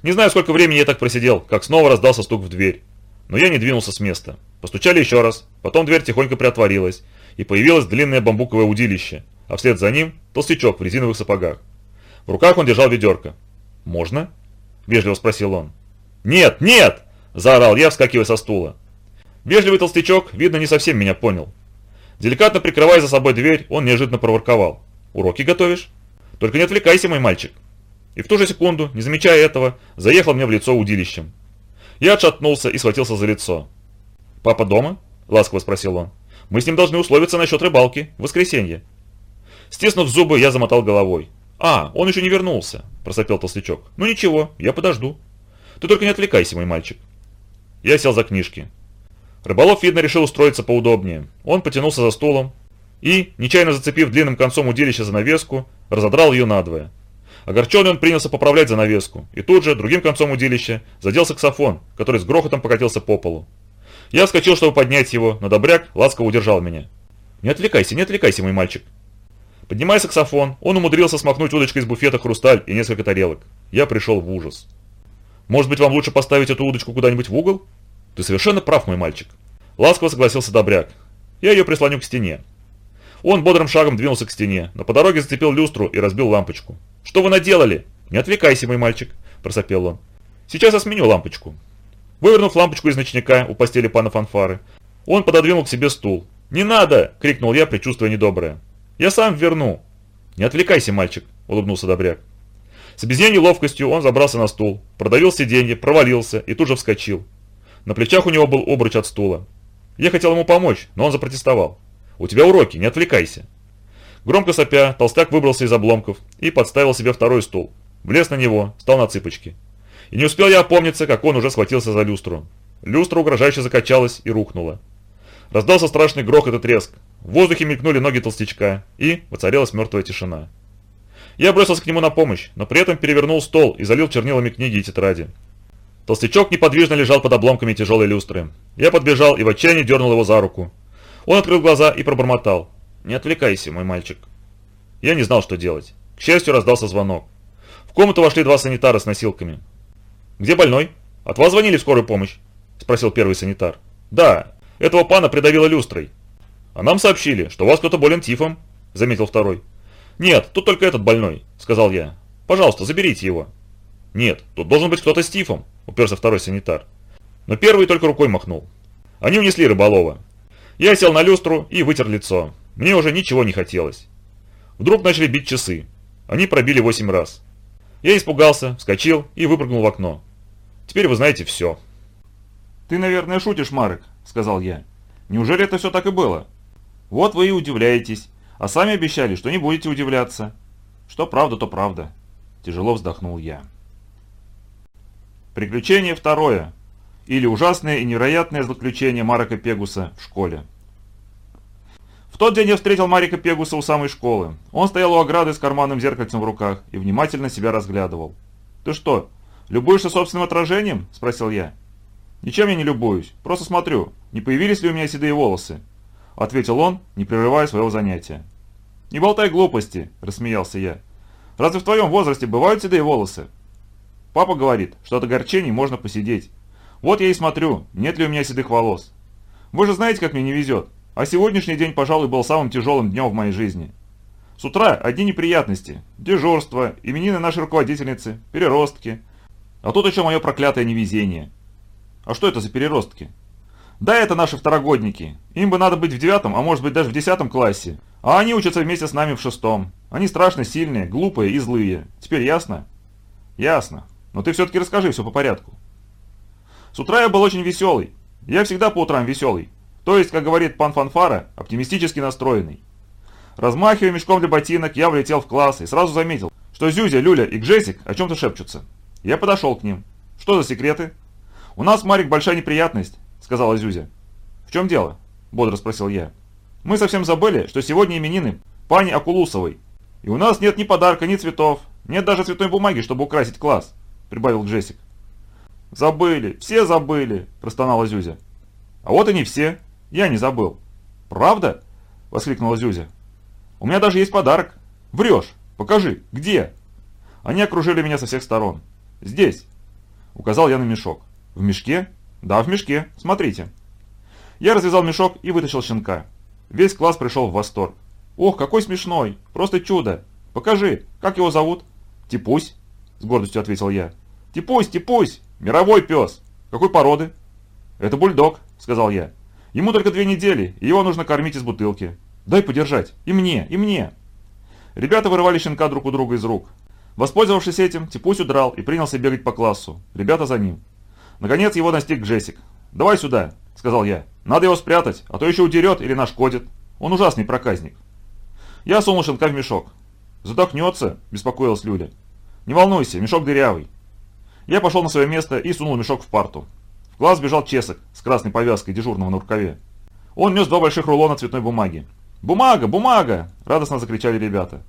Не знаю, сколько времени я так просидел, как снова раздался стук в дверь. Но я не двинулся с места. Постучали еще раз, потом дверь тихонько приотворилась, и появилось длинное бамбуковое удилище, а вслед за ним толстячок в резиновых сапогах. В руках он держал ведерко. «Можно?» – вежливо спросил он. «Нет, нет!» – заорал я, вскакивая со стула. Вежливый толстячок, видно, не совсем меня понял. Деликатно прикрывая за собой дверь, он неожиданно проворковал. «Уроки готовишь? Только не отвлекайся, мой мальчик». и в ту же секунду, не замечая этого, заехал мне в лицо удилищем. Я отшатнулся и схватился за лицо. «Папа дома?» – ласково спросил он. «Мы с ним должны условиться насчет рыбалки в воскресенье». Стиснув зубы, я замотал головой. «А, он еще не вернулся», – просопел толстячок. «Ну ничего, я подожду. Ты только не отвлекайся, мой мальчик». Я сел за книжки. Рыболов, видно, решил устроиться поудобнее. Он потянулся за стулом и, нечаянно зацепив длинным концом удилища занавеску, разодрал ее надвое. Огорченный он принялся поправлять занавеску, и тут же, другим концом удилища, задел саксофон, который с грохотом покатился по полу. Я вскочил, чтобы поднять его, но Добряк ласково удержал меня. «Не отвлекайся, не отвлекайся, мой мальчик». Поднимая саксофон, он умудрился смахнуть удочкой из буфета хрусталь и несколько тарелок. Я пришел в ужас. «Может быть, вам лучше поставить эту удочку куда-нибудь в угол?» «Ты совершенно прав, мой мальчик». Ласково согласился Добряк. «Я ее прислоню к стене». Он бодрым шагом двинулся к стене, но по дороге зацепил люстру и разбил лампочку. «Что вы наделали?» «Не отвлекайся, мой мальчик», – просопел он. «Сейчас я сменю лампочку». Вывернув лампочку из ночника у постели пана Фанфары, он пододвинул к себе стул. «Не надо!» – крикнул я, предчувствуя недоброе. «Я сам верну!» «Не отвлекайся, мальчик!» – улыбнулся Добряк. С обезьяньей ловкостью он забрался на стул, продавил сиденье, провалился и тут же вскочил. На плечах у него был обруч от стула. Я хотел ему помочь, но он запротестовал. «У тебя уроки, не отвлекайся!» Громко сопя, толстяк выбрался из обломков и подставил себе второй стул. Влез на него, стал на цыпочки. И не успел я опомниться, как он уже схватился за люстру. Люстра угрожающе закачалась и рухнула. Раздался страшный грохот и треск. В воздухе мелькнули ноги толстячка, и воцарилась мертвая тишина. Я бросился к нему на помощь, но при этом перевернул стол и залил чернилами книги и тетради. Толстячок неподвижно лежал под обломками тяжелой люстры. Я подбежал и в отчаянии дернул его за руку. Он открыл глаза и пробормотал. «Не отвлекайся, мой мальчик». Я не знал, что делать. К счастью, раздался звонок. В комнату вошли два санитара с носилками. «Где больной? От вас звонили в скорую помощь?» – спросил первый санитар. «Да, этого пана придавило люстрой». «А нам сообщили, что у вас кто-то болен тифом», – заметил второй. «Нет, тут только этот больной», – сказал я. «Пожалуйста, заберите его». «Нет, тут должен быть кто-то с тифом», – уперся второй санитар. Но первый только рукой махнул. Они унесли рыболова. Я сел на люстру и вытер лицо. Мне уже ничего не хотелось. Вдруг начали бить часы. Они пробили восемь раз. Я испугался, вскочил и выпрыгнул в окно. Теперь вы знаете все. «Ты, наверное, шутишь, Марек», — сказал я. «Неужели это все так и было?» «Вот вы и удивляетесь, а сами обещали, что не будете удивляться». «Что правда, то правда», — тяжело вздохнул я. Приключение второе. Или ужасное и невероятное заключение Марека Пегуса в школе. В тот день я встретил Марика Пегуса у самой школы. Он стоял у ограды с карманным зеркальцем в руках и внимательно себя разглядывал. «Ты что, любуешься собственным отражением?» – спросил я. «Ничем я не любуюсь, просто смотрю, не появились ли у меня седые волосы?» – ответил он, не прерывая своего занятия. «Не болтай глупости», – рассмеялся я. «Разве в твоем возрасте бывают седые волосы?» Папа говорит, что от огорчений можно посидеть. Вот я и смотрю, нет ли у меня седых волос. Вы же знаете, как мне не везет. А сегодняшний день, пожалуй, был самым тяжелым днем в моей жизни. С утра одни неприятности. Дежурство, именины нашей руководительницы, переростки. А тут еще мое проклятое невезение. А что это за переростки? Да, это наши второгодники. Им бы надо быть в девятом, а может быть даже в десятом классе. А они учатся вместе с нами в шестом. Они страшно сильные, глупые и злые. Теперь ясно? Ясно. Но ты все-таки расскажи все по порядку. С утра я был очень веселый. Я всегда по утрам веселый. То есть, как говорит пан Фанфара, оптимистически настроенный. Размахивая мешком для ботинок, я влетел в класс и сразу заметил, что Зюзя, Люля и Гжесик о чем-то шепчутся. Я подошел к ним. Что за секреты? «У нас, Марик, большая неприятность», — сказала Зюзя. «В чем дело?» — бодро спросил я. «Мы совсем забыли, что сегодня именины пани Акулусовой. И у нас нет ни подарка, ни цветов, нет даже цветной бумаги, чтобы украсить класс», — прибавил Джессик. «Забыли, все забыли», — простонала Зюзя. «А вот и не все», я не забыл. Правда? Воскликнула Зюзя. У меня даже есть подарок. Врешь. Покажи. Где? Они окружили меня со всех сторон. Здесь. Указал я на мешок. В мешке? Да, в мешке. Смотрите. Я развязал мешок и вытащил щенка. Весь класс пришел в восторг. Ох, какой смешной. Просто чудо. Покажи, как его зовут? Типусь, с гордостью ответил я. Типусь, Типусь, мировой пес. Какой породы? Это бульдог, сказал я. Ему только две недели, и его нужно кормить из бутылки. Дай подержать. И мне, и мне. Ребята вырывали щенка друг у друга из рук. Воспользовавшись этим, Типусь удрал и принялся бегать по классу. Ребята за ним. Наконец его настиг Джессик. «Давай сюда», — сказал я. «Надо его спрятать, а то еще удерет или нашкодит. Он ужасный проказник». Я сунул щенка в мешок. «Задохнется», — беспокоилась Люля. «Не волнуйся, мешок дырявый». Я пошел на свое место и сунул мешок в парту. В класс бежал Чесок с красной повязкой дежурного на рукаве. Он нес два больших рулона цветной бумаги. «Бумага! Бумага!» – радостно закричали ребята.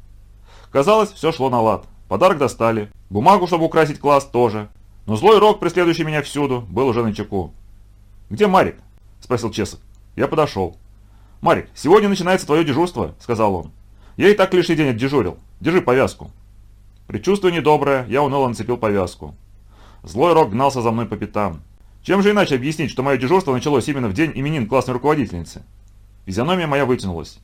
Казалось, все шло на лад. Подарок достали. Бумагу, чтобы украсить класс, тоже. Но злой рок, преследующий меня всюду, был уже на чеку. «Где Марик?» – спросил Чесок. Я подошел. «Марик, сегодня начинается твое дежурство», – сказал он. «Я и так лишний день отдежурил. Держи повязку». Предчувствуя недоброе, я уныло нацепил повязку. Злой рок гнался за мной по пятам. Чем же иначе объяснить, что мое дежурство началось именно в день именин классной руководительницы? Физиономия моя вытянулась.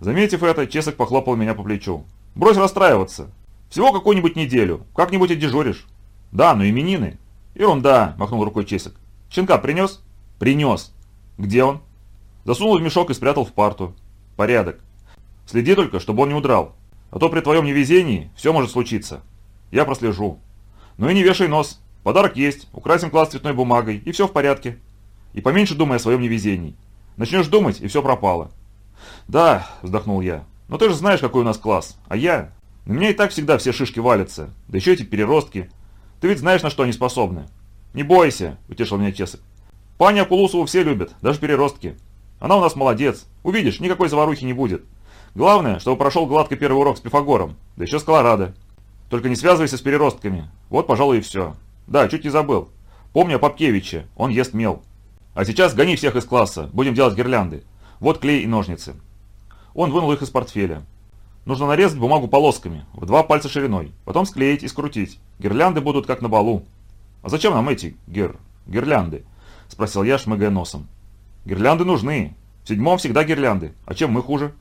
Заметив это, Чесок похлопал меня по плечу. «Брось расстраиваться. Всего какую-нибудь неделю. Как-нибудь и дежуришь». «Да, но именины». «Ерунда», – махнул рукой Чесок. «Щенка принес?» «Принес». «Где он?» Засунул в мешок и спрятал в парту. «Порядок. Следи только, чтобы он не удрал. А то при твоем невезении все может случиться. Я прослежу. Ну и не вешай нос. Подарок есть, украсим класс цветной бумагой, и все в порядке. И поменьше думай о своем невезении. Начнешь думать, и все пропало. Да, вздохнул я. Но ты же знаешь, какой у нас класс. А я? На меня и так всегда все шишки валятся. Да еще эти переростки. Ты ведь знаешь, на что они способны. Не бойся, утешил меня Чесок. Пани Акулусову все любят, даже переростки. Она у нас молодец. Увидишь, никакой заварухи не будет. Главное, чтобы прошел гладко первый урок с Пифагором, да еще с Колорадо. Только не связывайся с переростками. Вот, пожалуй, и все. Да, чуть не забыл. Помню о Попкевиче, он ест мел. А сейчас гони всех из класса, будем делать гирлянды. Вот клей и ножницы. Он вынул их из портфеля. Нужно нарезать бумагу полосками, в два пальца шириной, потом склеить и скрутить. Гирлянды будут как на балу. А зачем нам эти гир... гирлянды? Спросил я, шмыгая носом. Гирлянды нужны. В седьмом всегда гирлянды. А чем мы хуже?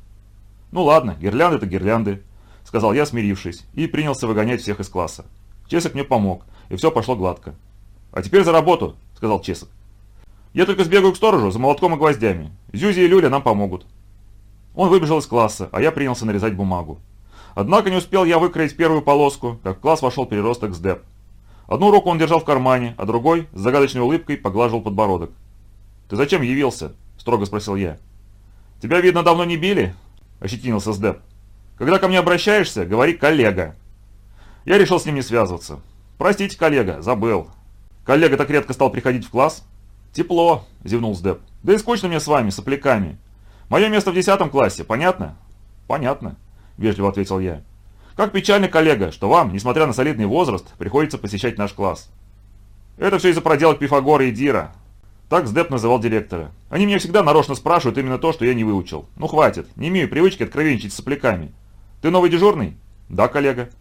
Ну ладно, гирлянды-то гирлянды, сказал я, смирившись, и принялся выгонять всех из класса. Чесок мне помог, и все пошло гладко. «А теперь за работу», — сказал Чесок. «Я только сбегаю к сторожу за молотком и гвоздями. Зюзи и Люля нам помогут». Он выбежал из класса, а я принялся нарезать бумагу. Однако не успел я выкроить первую полоску, как в класс вошел переросток с Деп. Одну руку он держал в кармане, а другой, с загадочной улыбкой, поглаживал подбородок. «Ты зачем явился?» – строго спросил я. «Тебя, видно, давно не били?» – ощетинился Сдеп. «Когда ко мне обращаешься, говори «коллега». Я решил с ним не связываться. «Простите, коллега, забыл». «Коллега так редко стал приходить в класс?» «Тепло», – зевнул Сдеп. «Да и скучно мне с вами, сопляками. Мое место в десятом классе, понятно?» «Понятно», – вежливо ответил я. «Как печально, коллега, что вам, несмотря на солидный возраст, приходится посещать наш класс». «Это все из-за проделок Пифагора и Дира». Так Сдеп называл директора. Они меня всегда нарочно спрашивают именно то, что я не выучил. Ну хватит, не имею привычки откровенничать с сопляками. «Ты новый дежурный?» «Да, коллега».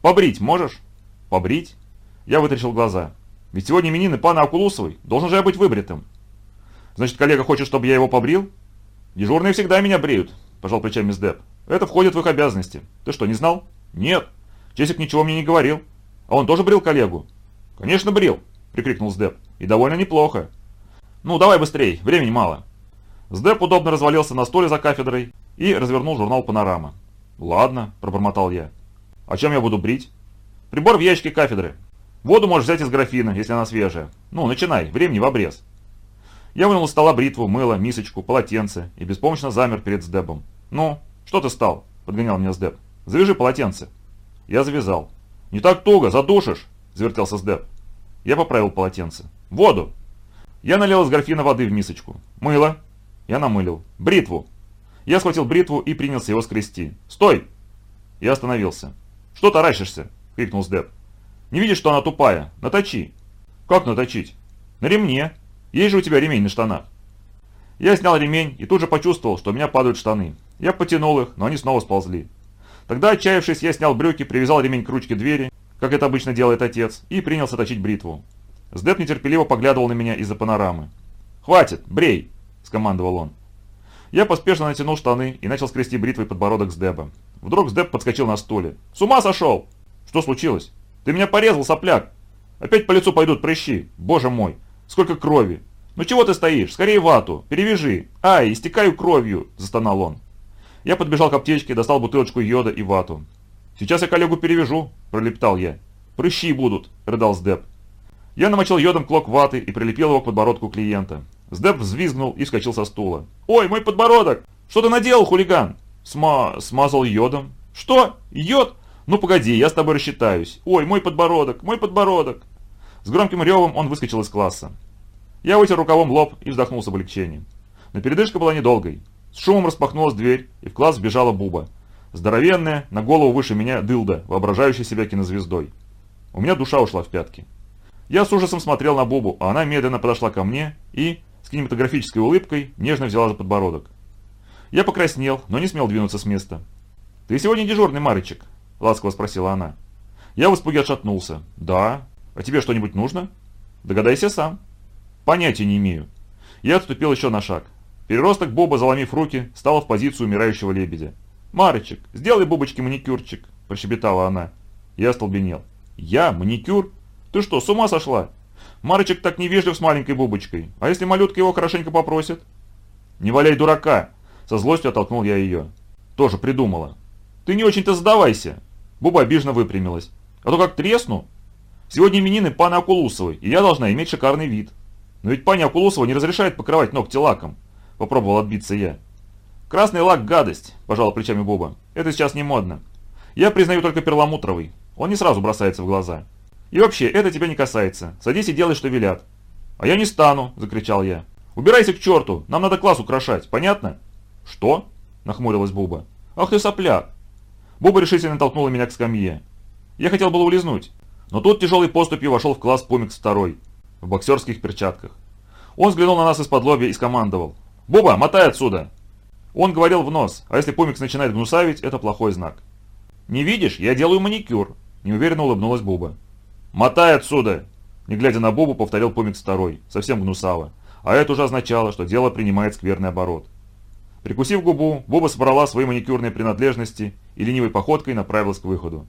«Побрить можешь?» «Побрить?» Я вытрясил глаза. «Ведь сегодня именины пана Акулусовой. Должен же я быть выбритым». «Значит, коллега хочет, чтобы я его побрил?» «Дежурные всегда меня бреют», – пожал плечами Сдеп. «Это входит в их обязанности. Ты что, не знал?» «Нет. Чесик ничего мне не говорил. А он тоже брил коллегу?» «Конечно брил», – прикрикнул Сдеп. «И довольно неплохо». «Ну, давай быстрей, времени мало». Сдеп удобно развалился на столе за кафедрой и развернул журнал «Панорама». «Ладно», – пробормотал я. «А чем я буду брить?» «Прибор в ящике кафедры. Воду можешь взять из графина, если она свежая. Ну, начинай, времени в обрез». Я вынул из стола бритву, мыло, мисочку, полотенце и беспомощно замер перед Сдебом. «Ну, что ты стал?» – подгонял меня Сдеб. «Завяжи полотенце». Я завязал. «Не так туго, задушишь!» – завертелся Сдеб. Я поправил полотенце. «Воду!» Я налил из графина воды в мисочку. «Мыло!» Я намылил. «Бритву!» Я схватил бритву и принялся его скрести. «Стой!» Я остановился. «Что таращишься?» – крикнул Сдеп. «Не видишь, что она тупая? Наточи!» «Как наточить?» «На ремне. Есть же у тебя ремень на штанах». Я снял ремень и тут же почувствовал, что у меня падают штаны. Я потянул их, но они снова сползли. Тогда, отчаявшись, я снял брюки, привязал ремень к ручке двери, как это обычно делает отец, и принялся точить бритву. Сдеп нетерпеливо поглядывал на меня из-за панорамы. «Хватит, брей!» – скомандовал он. Я поспешно натянул штаны и начал скрести бритвой подбородок Сдеба. Вдруг Сдеб подскочил на стуле. «С ума сошел!» «Что случилось?» «Ты меня порезал, сопляк!» «Опять по лицу пойдут прыщи! Боже мой! Сколько крови! Ну чего ты стоишь? Скорее вату! Перевяжи! Ай, истекаю кровью!» – застонал он. Я подбежал к аптечке, достал бутылочку йода и вату. «Сейчас я коллегу перевяжу», – пролептал я. «Прыщи будут», – рыдал Сдеп. Я намочил йодом клок ваты и прилепил его к подбородку клиента. Сдеп взвизгнул и вскочил со стула. «Ой, мой подбородок! Что ты наделал, хулиган?» «Сма... смазал йодом». «Что? Йод? Ну погоди, я с тобой рассчитаюсь. Ой, мой подбородок, мой подбородок!» С громким ревом он выскочил из класса. Я вытер рукавом лоб и вздохнул с облегчением. Но передышка была недолгой. С шумом распахнулась дверь, и в класс вбежала Буба. Здоровенная, на голову выше меня дылда, воображающая себя кинозвездой. У меня душа ушла в пятки. Я с ужасом смотрел на Бубу, а она медленно подошла ко мне и, с кинематографической улыбкой, нежно взяла за подбородок. Я покраснел, но не смел двинуться с места. «Ты сегодня дежурный, Марычек?» – ласково спросила она. Я в испуге отшатнулся. «Да. А тебе что-нибудь нужно?» «Догадайся сам». «Понятия не имею». Я отступил еще на шаг. Переросток Боба, заломив руки, стала в позицию умирающего лебедя. «Марочек, сделай бубочке маникюрчик», – прощебетала она. Я остолбенел. «Я? Маникюр? Ты что, с ума сошла? Марочек так невежлив с маленькой бубочкой. А если малютка его хорошенько попросит?» «Не валяй дурака!» – со злостью оттолкнул я ее. «Тоже придумала». «Ты не очень-то задавайся!» Буба обиженно выпрямилась. «А то как тресну!» «Сегодня именины пана Акулусовой, и я должна иметь шикарный вид». «Но ведь паня Акулусова не разрешает покрывать ногти лаком», – попробовал отбиться я. «Красный лак – гадость», – пожал плечами Боба. «Это сейчас не модно. Я признаю только перламутровый. Он не сразу бросается в глаза. И вообще, это тебя не касается. Садись и делай, что велят». «А я не стану», – закричал я. «Убирайся к черту, нам надо класс украшать, понятно?» «Что?» – нахмурилась Буба. «Ах ты сопляк!» Буба решительно толкнула меня к скамье. Я хотел было улизнуть, но тут тяжелой поступью вошел в класс Помикс второй, в боксерских перчатках. Он взглянул на нас из-под лобья и скомандовал. «Буба, мотай отсюда!» Он говорил в нос, а если помикс начинает гнусавить, это плохой знак. «Не видишь? Я делаю маникюр», – неуверенно улыбнулась Буба. «Мотай отсюда!» Не глядя на Бубу, повторил помикс второй, совсем гнусаво. А это уже означало, что дело принимает скверный оборот. Прикусив губу, Буба собрала свои маникюрные принадлежности и ленивой походкой направилась к выходу.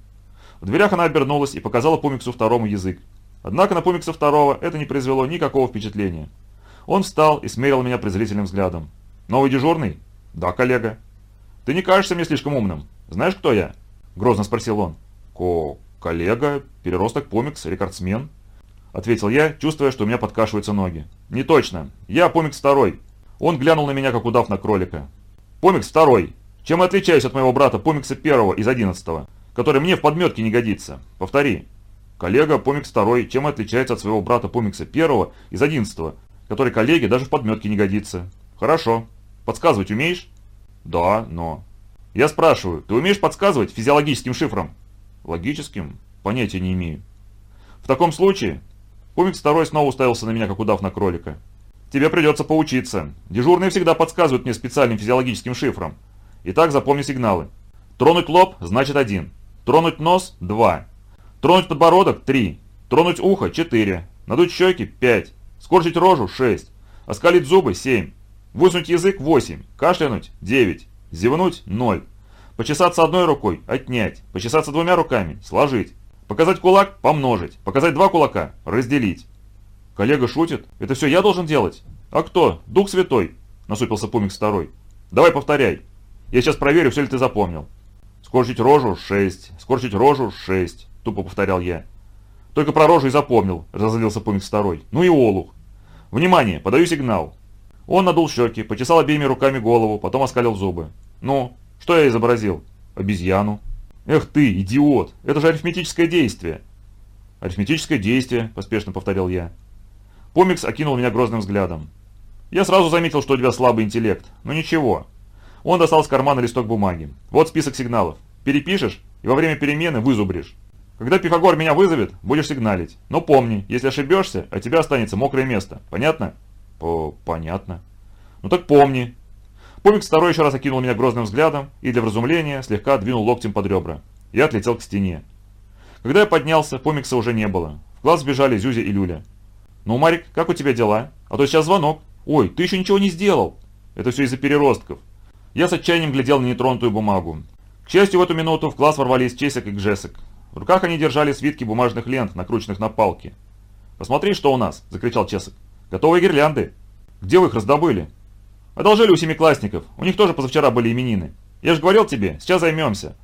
В дверях она обернулась и показала Пумиксу второму язык. Однако на Пумикса второго это не произвело никакого впечатления. Он встал и смерил меня презрительным взглядом. «Новый дежурный?» «Да, коллега». «Ты не кажешься мне слишком умным. Знаешь, кто я?» Грозно спросил он. «Ко... коллега, переросток Помикс, рекордсмен?» Ответил я, чувствуя, что у меня подкашиваются ноги. «Не точно. Я Помикс второй». Он глянул на меня, как удав на кролика. «Помикс второй. Чем я отличаюсь от моего брата Помикса первого из одиннадцатого, который мне в подметке не годится? Повтори». Коллега Помикс второй, чем отличается от своего брата Помикса первого из одиннадцатого, который коллеге даже в подметке не годится? Хорошо. Подсказывать умеешь? Да, но... Я спрашиваю, ты умеешь подсказывать физиологическим шифрам? Логическим? Понятия не имею. В таком случае... Комикс второй снова уставился на меня, как удав на кролика. Тебе придется поучиться. Дежурные всегда подсказывают мне специальным физиологическим шифром. Итак, запомни сигналы. Тронуть лоб – значит один. Тронуть нос – два. Тронуть подбородок – три. Тронуть ухо – четыре. Надуть щеки – пять. Скорчить рожу – шесть. Оскалить зубы – семь. Высунуть язык – 8, кашлянуть – 9, зевнуть – 0. Почесаться одной рукой – отнять, почесаться двумя руками – сложить. Показать кулак – помножить, показать два кулака – разделить. Коллега шутит? Это все я должен делать? А кто? Дух Святой? Насупился Пумикс второй. Давай повторяй. Я сейчас проверю, все ли ты запомнил. Скорчить рожу – 6, скорчить рожу – 6, тупо повторял я. Только про рожу и запомнил, разозлился Пумикс второй. Ну и олух. Внимание, подаю сигнал. Он надул щеки, почесал обеими руками голову, потом оскалил зубы. «Ну, что я изобразил?» «Обезьяну». «Эх ты, идиот! Это же арифметическое действие!» «Арифметическое действие», – поспешно повторил я. Помикс окинул меня грозным взглядом. «Я сразу заметил, что у тебя слабый интеллект, но ничего». Он достал с кармана листок бумаги. «Вот список сигналов. Перепишешь и во время перемены вызубришь. Когда Пифагор меня вызовет, будешь сигналить. Но помни, если ошибешься, от тебя останется мокрое место. Понятно?» По понятно. Ну так помни. Помик второй еще раз окинул меня грозным взглядом и для вразумления слегка двинул локтем под ребра. Я отлетел к стене. Когда я поднялся, Помикса уже не было. В класс сбежали Зюзя и Люля. «Ну, Марик, как у тебя дела? А то сейчас звонок. Ой, ты еще ничего не сделал!» Это все из-за переростков. Я с отчаянием глядел на нетронутую бумагу. К счастью, в эту минуту в класс ворвались Чесик и Гжесик. В руках они держали свитки бумажных лент, накрученных на палки. «Посмотри, что у нас!» – закричал Чесик. Готовые гирлянды. Где вы их раздобыли? Одолжили у семиклассников. У них тоже позавчера были именины. Я же говорил тебе, сейчас займемся.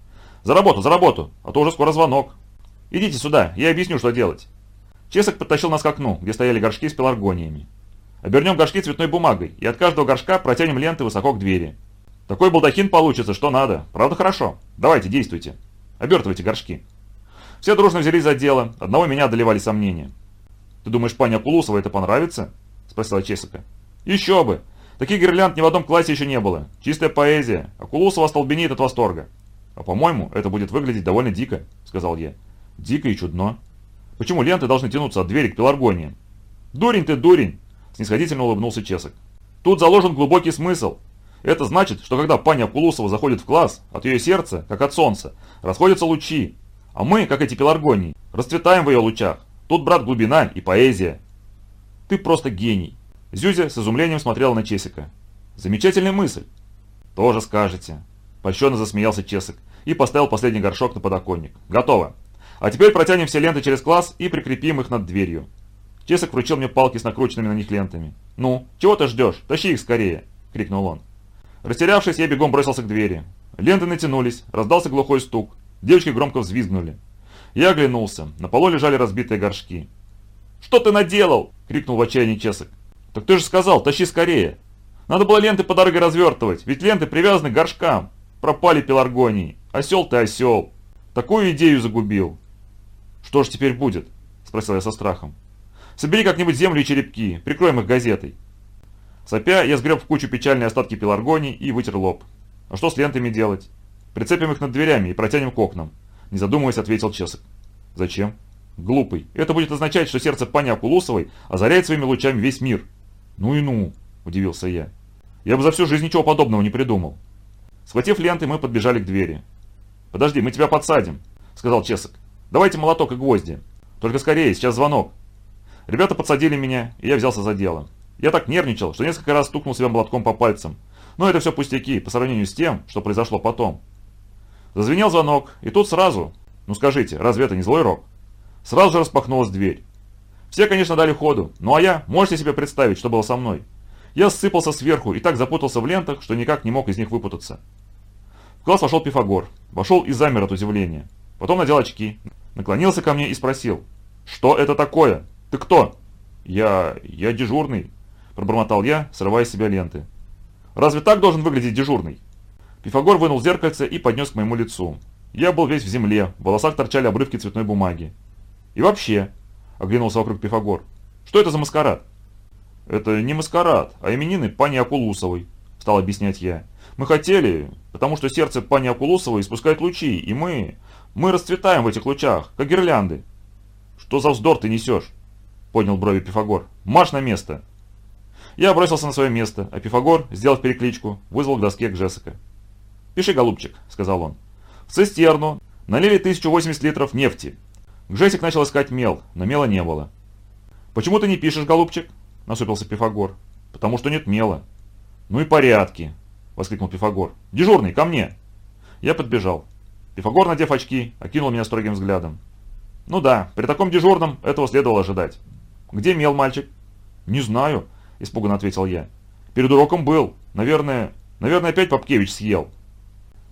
За работу, за работу, а то уже скоро звонок. Идите сюда, я объясню, что делать. Чесок подтащил нас к окну, где стояли горшки с пеларгониями. Обернем горшки цветной бумагой и от каждого горшка протянем ленты высоко к двери. Такой балдахин получится, что надо. Правда хорошо? Давайте, действуйте. Обертывайте горшки. Все дружно взялись за дело, одного меня одолевали сомнения. «Ты думаешь, паня Акулусова это понравится?» – спросила Чесика. «Еще бы! Таких гирлянд ни в одном классе еще не было. Чистая поэзия. Акулусова остолбенеет от восторга». «А по-моему, это будет выглядеть довольно дико», – сказал я. «Дико и чудно. Почему ленты должны тянуться от двери к пеларгонии?» «Дурень ты, дурень!» – снисходительно улыбнулся Чесок. «Тут заложен глубокий смысл. Это значит, что когда паня Акулусова заходит в класс, от ее сердца, как от солнца, расходятся лучи, а мы, как эти пеларгонии, расцветаем в ее лучах. Тут, брат, глубина и поэзия. Ты просто гений. Зюзя с изумлением смотрела на Чесика. Замечательная мысль. Тоже скажете. Польщенно засмеялся Чесик и поставил последний горшок на подоконник. Готово. А теперь протянем все ленты через класс и прикрепим их над дверью. Чесик вручил мне палки с накрученными на них лентами. «Ну, чего ты ждешь? Тащи их скорее!» – крикнул он. Растерявшись, я бегом бросился к двери. Ленты натянулись, раздался глухой стук. Девочки громко взвизгнули. Я оглянулся. На полу лежали разбитые горшки. «Что ты наделал?» – крикнул в отчаянии Чесок. «Так ты же сказал, тащи скорее!» «Надо было ленты по дороге развертывать, ведь ленты привязаны к горшкам!» «Пропали пеларгонии! Осел ты осел!» «Такую идею загубил!» «Что ж теперь будет?» – спросил я со страхом. «Собери как-нибудь землю и черепки, прикроем их газетой». Сопя, я сгреб в кучу печальные остатки пеларгонии и вытер лоб. «А что с лентами делать?» «Прицепим их над дверями и протянем к окнам. Не задумываясь, ответил Чесок. Зачем? Глупый. Это будет означать, что сердце пани Акулусовой озаряет своими лучами весь мир. Ну и ну, удивился я. Я бы за всю жизнь ничего подобного не придумал. Схватив ленты, мы подбежали к двери. «Подожди, мы тебя подсадим», — сказал Чесок. «Давайте молоток и гвозди. Только скорее, сейчас звонок». Ребята подсадили меня, и я взялся за дело. Я так нервничал, что несколько раз стукнул себя молотком по пальцам. Но это все пустяки по сравнению с тем, что произошло потом. Зазвенел звонок, и тут сразу, ну скажите, разве это не злой рок? Сразу же распахнулась дверь. Все, конечно, дали ходу, ну а я, можете себе представить, что было со мной? Я ссыпался сверху и так запутался в лентах, что никак не мог из них выпутаться. В класс вошел Пифагор, вошел и замер от удивления. Потом надел очки, наклонился ко мне и спросил, «Что это такое? Ты кто?» «Я... я дежурный», – пробормотал я, срывая с себя ленты. «Разве так должен выглядеть дежурный?» Пифагор вынул зеркальце и поднес к моему лицу. Я был весь в земле, в волосах торчали обрывки цветной бумаги. «И вообще», — оглянулся вокруг Пифагор, — «что это за маскарад?» «Это не маскарад, а именины пани Акулусовой», — стал объяснять я. «Мы хотели, потому что сердце пани Акулусовой испускает лучи, и мы... мы расцветаем в этих лучах, как гирлянды». «Что за вздор ты несешь?» — поднял брови Пифагор. «Марш на место!» Я бросился на свое место, а Пифагор, сделав перекличку, вызвал к доске Джессика. «Пиши, голубчик», — сказал он. «В цистерну налили 1080 литров нефти». Гжесик начал искать мел, но мела не было. «Почему ты не пишешь, голубчик?» — насупился Пифагор. «Потому что нет мела». «Ну и порядки!» — воскликнул Пифагор. «Дежурный, ко мне!» Я подбежал. Пифагор, надев очки, окинул меня строгим взглядом. «Ну да, при таком дежурном этого следовало ожидать». «Где мел, мальчик?» «Не знаю», — испуганно ответил я. «Перед уроком был. Наверное, наверное, опять Попкевич съел».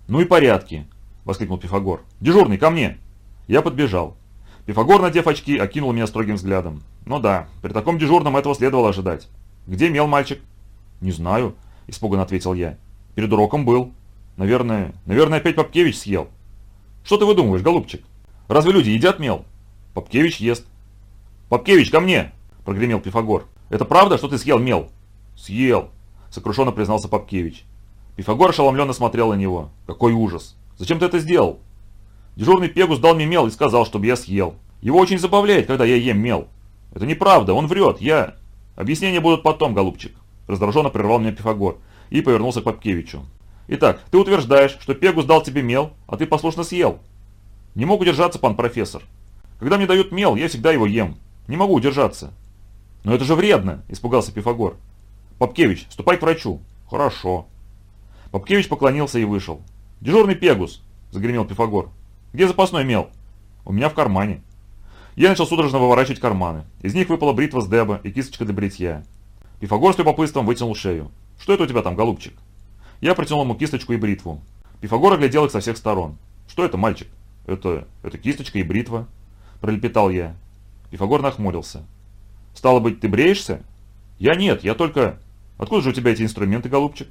«Ну и порядки!» – воскликнул Пифагор. «Дежурный, ко мне!» Я подбежал. Пифагор, надев очки, окинул меня строгим взглядом. «Ну да, при таком дежурном этого следовало ожидать. Где мел мальчик?» «Не знаю», – испуганно ответил я. «Перед уроком был. Наверное, наверное, опять Попкевич съел». «Что ты выдумываешь, голубчик? Разве люди едят мел?» «Попкевич ест». «Попкевич, ко мне!» – прогремел Пифагор. «Это правда, что ты съел мел?» «Съел», – сокрушенно признался Попкевич. Пифагор ошеломленно смотрел на него. Какой ужас! Зачем ты это сделал? Дежурный Пегус дал мне мел и сказал, чтобы я съел. Его очень забавляет, когда я ем мел. Это неправда, он врет, я... Объяснения будут потом, голубчик. Раздраженно прервал меня Пифагор и повернулся к Попкевичу. Итак, ты утверждаешь, что Пегус дал тебе мел, а ты послушно съел. Не могу удержаться, пан профессор. Когда мне дают мел, я всегда его ем. Не могу удержаться. Но это же вредно, испугался Пифагор. Попкевич, ступай к врачу. Хорошо. Попкевич поклонился и вышел. «Дежурный Пегус!» – загремел Пифагор. «Где запасной мел?» «У меня в кармане». Я начал судорожно выворачивать карманы. Из них выпала бритва с деба и кисточка для бритья. Пифагор с любопытством вытянул шею. «Что это у тебя там, голубчик?» Я протянул ему кисточку и бритву. Пифагор оглядел их со всех сторон. «Что это, мальчик?» «Это... это кисточка и бритва», – пролепетал я. Пифагор нахмурился. «Стало быть, ты бреешься?» «Я нет, я только...» «Откуда же у тебя эти инструменты, голубчик?»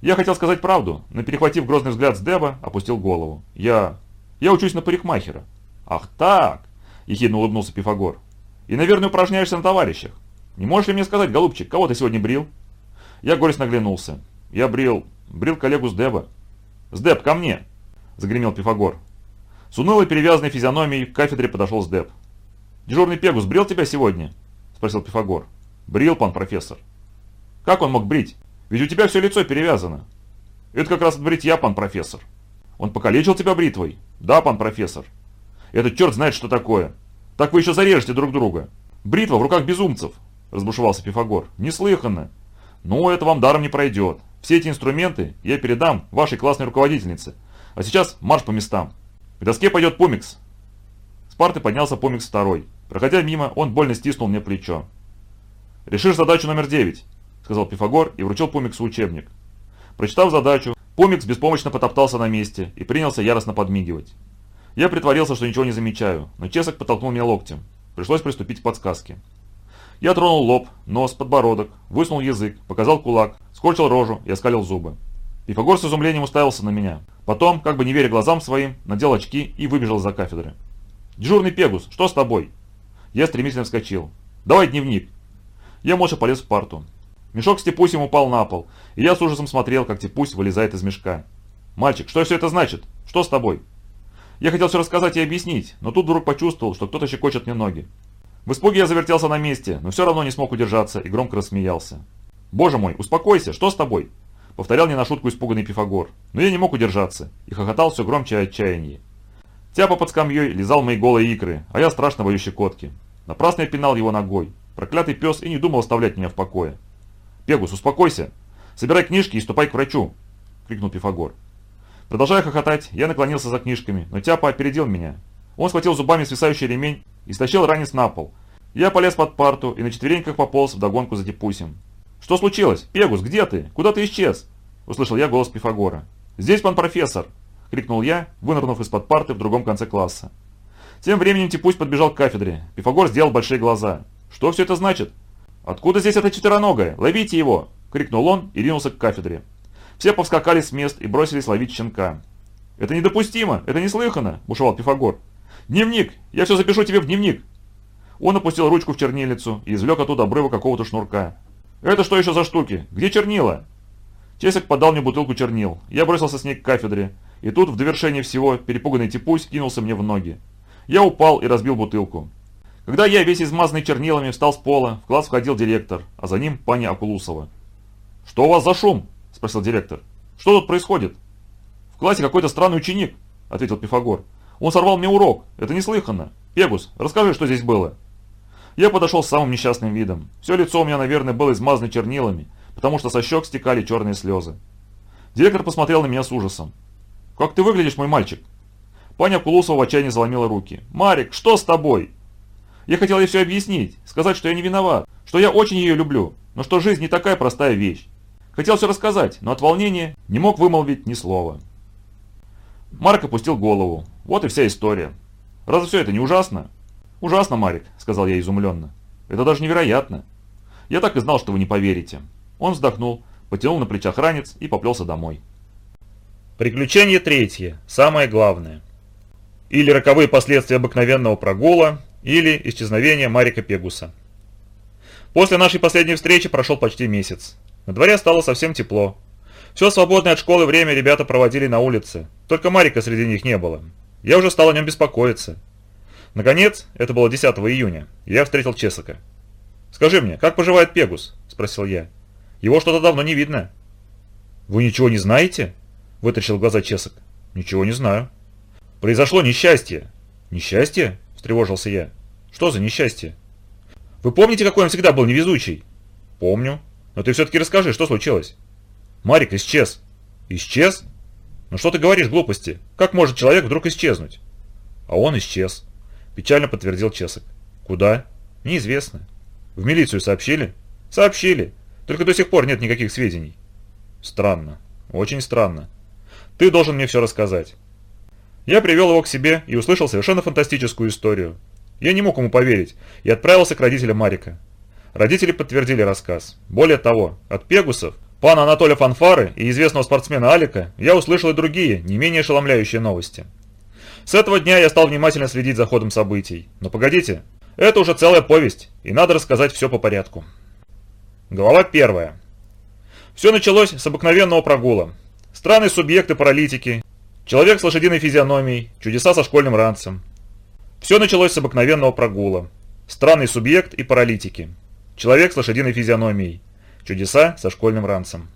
Я хотел сказать правду, но перехватив грозный взгляд с Деба, опустил голову. «Я... я учусь на парикмахера». «Ах так!» – ехидно улыбнулся Пифагор. «И, наверное, упражняешься на товарищах. Не можешь ли мне сказать, голубчик, кого ты сегодня брил?» Я горестно оглянулся. «Я брил... брил коллегу с Деба». «Сдеб, ко мне!» – загремел Пифагор. С унылой перевязанной физиономией к кафедре подошел Сдеб. «Дежурный Пегус брил тебя сегодня?» – спросил Пифагор. «Брил, пан профессор». «Как он мог брить? Ведь у тебя все лицо перевязано». «Это как раз бритья, пан профессор». «Он покалечил тебя бритвой?» «Да, пан профессор». «Этот черт знает, что такое. Так вы еще зарежете друг друга». «Бритва в руках безумцев», – разбушевался Пифагор. «Неслыханно. Ну, это вам даром не пройдет. Все эти инструменты я передам вашей классной руководительнице. А сейчас марш по местам. К доске пойдет Пумикс. С парты поднялся Пумикс второй. Проходя мимо, он больно стиснул мне плечо. «Решишь задачу номер девять», — сказал Пифагор и вручил Пумиксу учебник. Прочитав задачу, Пумикс беспомощно потоптался на месте и принялся яростно подмигивать. Я притворился, что ничего не замечаю, но Чесок подтолкнул меня локтем. Пришлось приступить к подсказке. Я тронул лоб, нос, подбородок, высунул язык, показал кулак, скорчил рожу и оскалил зубы. Пифагор с изумлением уставился на меня. Потом, как бы не веря глазам своим, надел очки и выбежал за кафедры. «Дежурный Пегус, что с тобой?» Я стремительно вскочил. «Давай дневник». Я молча полез в парту. Мешок с Типусем упал на пол, и я с ужасом смотрел, как Типусь вылезает из мешка. «Мальчик, что все это значит? Что с тобой?» Я хотел все рассказать и объяснить, но тут вдруг почувствовал, что кто-то щекочет мне ноги. В испуге я завертелся на месте, но все равно не смог удержаться и громко рассмеялся. «Боже мой, успокойся, что с тобой?» Повторял не на шутку испуганный Пифагор, но я не мог удержаться и хохотал все громче отчаяние. Тяпа под скамьей лизал мои голые икры, а я страшно боюсь щекотки. Напрасно я пинал его ногой. Проклятый пес и не думал оставлять меня в покое. «Пегус, успокойся! Собирай книжки и ступай к врачу!» — крикнул Пифагор. Продолжая хохотать, я наклонился за книжками, но Тяпа опередил меня. Он схватил зубами свисающий ремень и стащил ранец на пол. Я полез под парту и на четвереньках пополз вдогонку за Типусем. «Что случилось? Пегус, где ты? Куда ты исчез?» Услышал я голос Пифагора. «Здесь пан профессор!» — крикнул я, вынырнув из-под парты в другом конце класса. Тем временем Типусь подбежал к кафедре. Пифагор сделал большие глаза. «Что все это значит?» «Откуда здесь эта четвероногая? Ловите его!» — крикнул он и ринулся к кафедре. Все повскакали с мест и бросились ловить щенка. «Это недопустимо! Это неслыханно!» – бушевал Пифагор. «Дневник! Я все запишу тебе в дневник!» Он опустил ручку в чернилицу и извлек оттуда обрыва какого-то шнурка. «Это что еще за штуки? Где чернила?» Чесок подал мне бутылку чернил. Я бросился с ней к кафедре. И тут, в довершение всего, перепуганный типусь кинулся мне в ноги. Я упал и разбил бутылку. Когда я, весь измазанный чернилами, встал с пола, в класс входил директор, а за ним пани Акулусова. «Что у вас за шум?» – спросил директор. «Что тут происходит?» «В классе какой-то странный ученик», – ответил Пифагор. Он сорвал мне урок. Это неслыханно. Пегус, расскажи, что здесь было. Я подошел с самым несчастным видом. Все лицо у меня, наверное, было измазано чернилами, потому что со щек стекали черные слезы. Директор посмотрел на меня с ужасом. «Как ты выглядишь, мой мальчик?» Паня Кулусова в отчаянии заломила руки. «Марик, что с тобой?» Я хотел ей все объяснить, сказать, что я не виноват, что я очень ее люблю, но что жизнь не такая простая вещь. Хотел все рассказать, но от волнения не мог вымолвить ни слова. Марк опустил голову. Вот и вся история. Разве все это не ужасно? Ужасно, Марик, сказал я изумленно. Это даже невероятно. Я так и знал, что вы не поверите. Он вздохнул, потянул на плечах ранец и поплелся домой. Приключение третье, самое главное. Или роковые последствия обыкновенного прогула, или исчезновение Марика Пегуса. После нашей последней встречи прошел почти месяц. На дворе стало совсем тепло. Все свободное от школы время ребята проводили на улице, только Марика среди них не было. Я уже стал о нем беспокоиться. Наконец, это было 10 июня, я встретил Чесока. «Скажи мне, как поживает Пегус?» – спросил я. «Его что-то давно не видно». «Вы ничего не знаете?» – вытащил глаза Чесок. «Ничего не знаю». «Произошло несчастье». «Несчастье?» – встревожился я. «Что за несчастье?» «Вы помните, какой он всегда был невезучий?» «Помню. Но ты все-таки расскажи, что случилось?» «Марик исчез». «Исчез?» «Ну что ты говоришь глупости? Как может человек вдруг исчезнуть?» «А он исчез», – печально подтвердил Чесок. «Куда?» «Неизвестно». «В милицию сообщили?» «Сообщили. Только до сих пор нет никаких сведений». «Странно. Очень странно. Ты должен мне все рассказать». Я привел его к себе и услышал совершенно фантастическую историю. Я не мог ему поверить и отправился к родителям Марика. Родители подтвердили рассказ. Более того, от Пегусов, пана Анатолия Фанфары и известного спортсмена Алика я услышал и другие, не менее ошеломляющие новости. С этого дня я стал внимательно следить за ходом событий. Но погодите, это уже целая повесть, и надо рассказать все по порядку. Глава первая. Все началось с обыкновенного прогула. Странные субъекты паралитики, человек с лошадиной физиономией, чудеса со школьным ранцем. Все началось с обыкновенного прогула. Странный субъект и паралитики. Человек с лошадиной физиономией. Чудеса со школьным ранцем.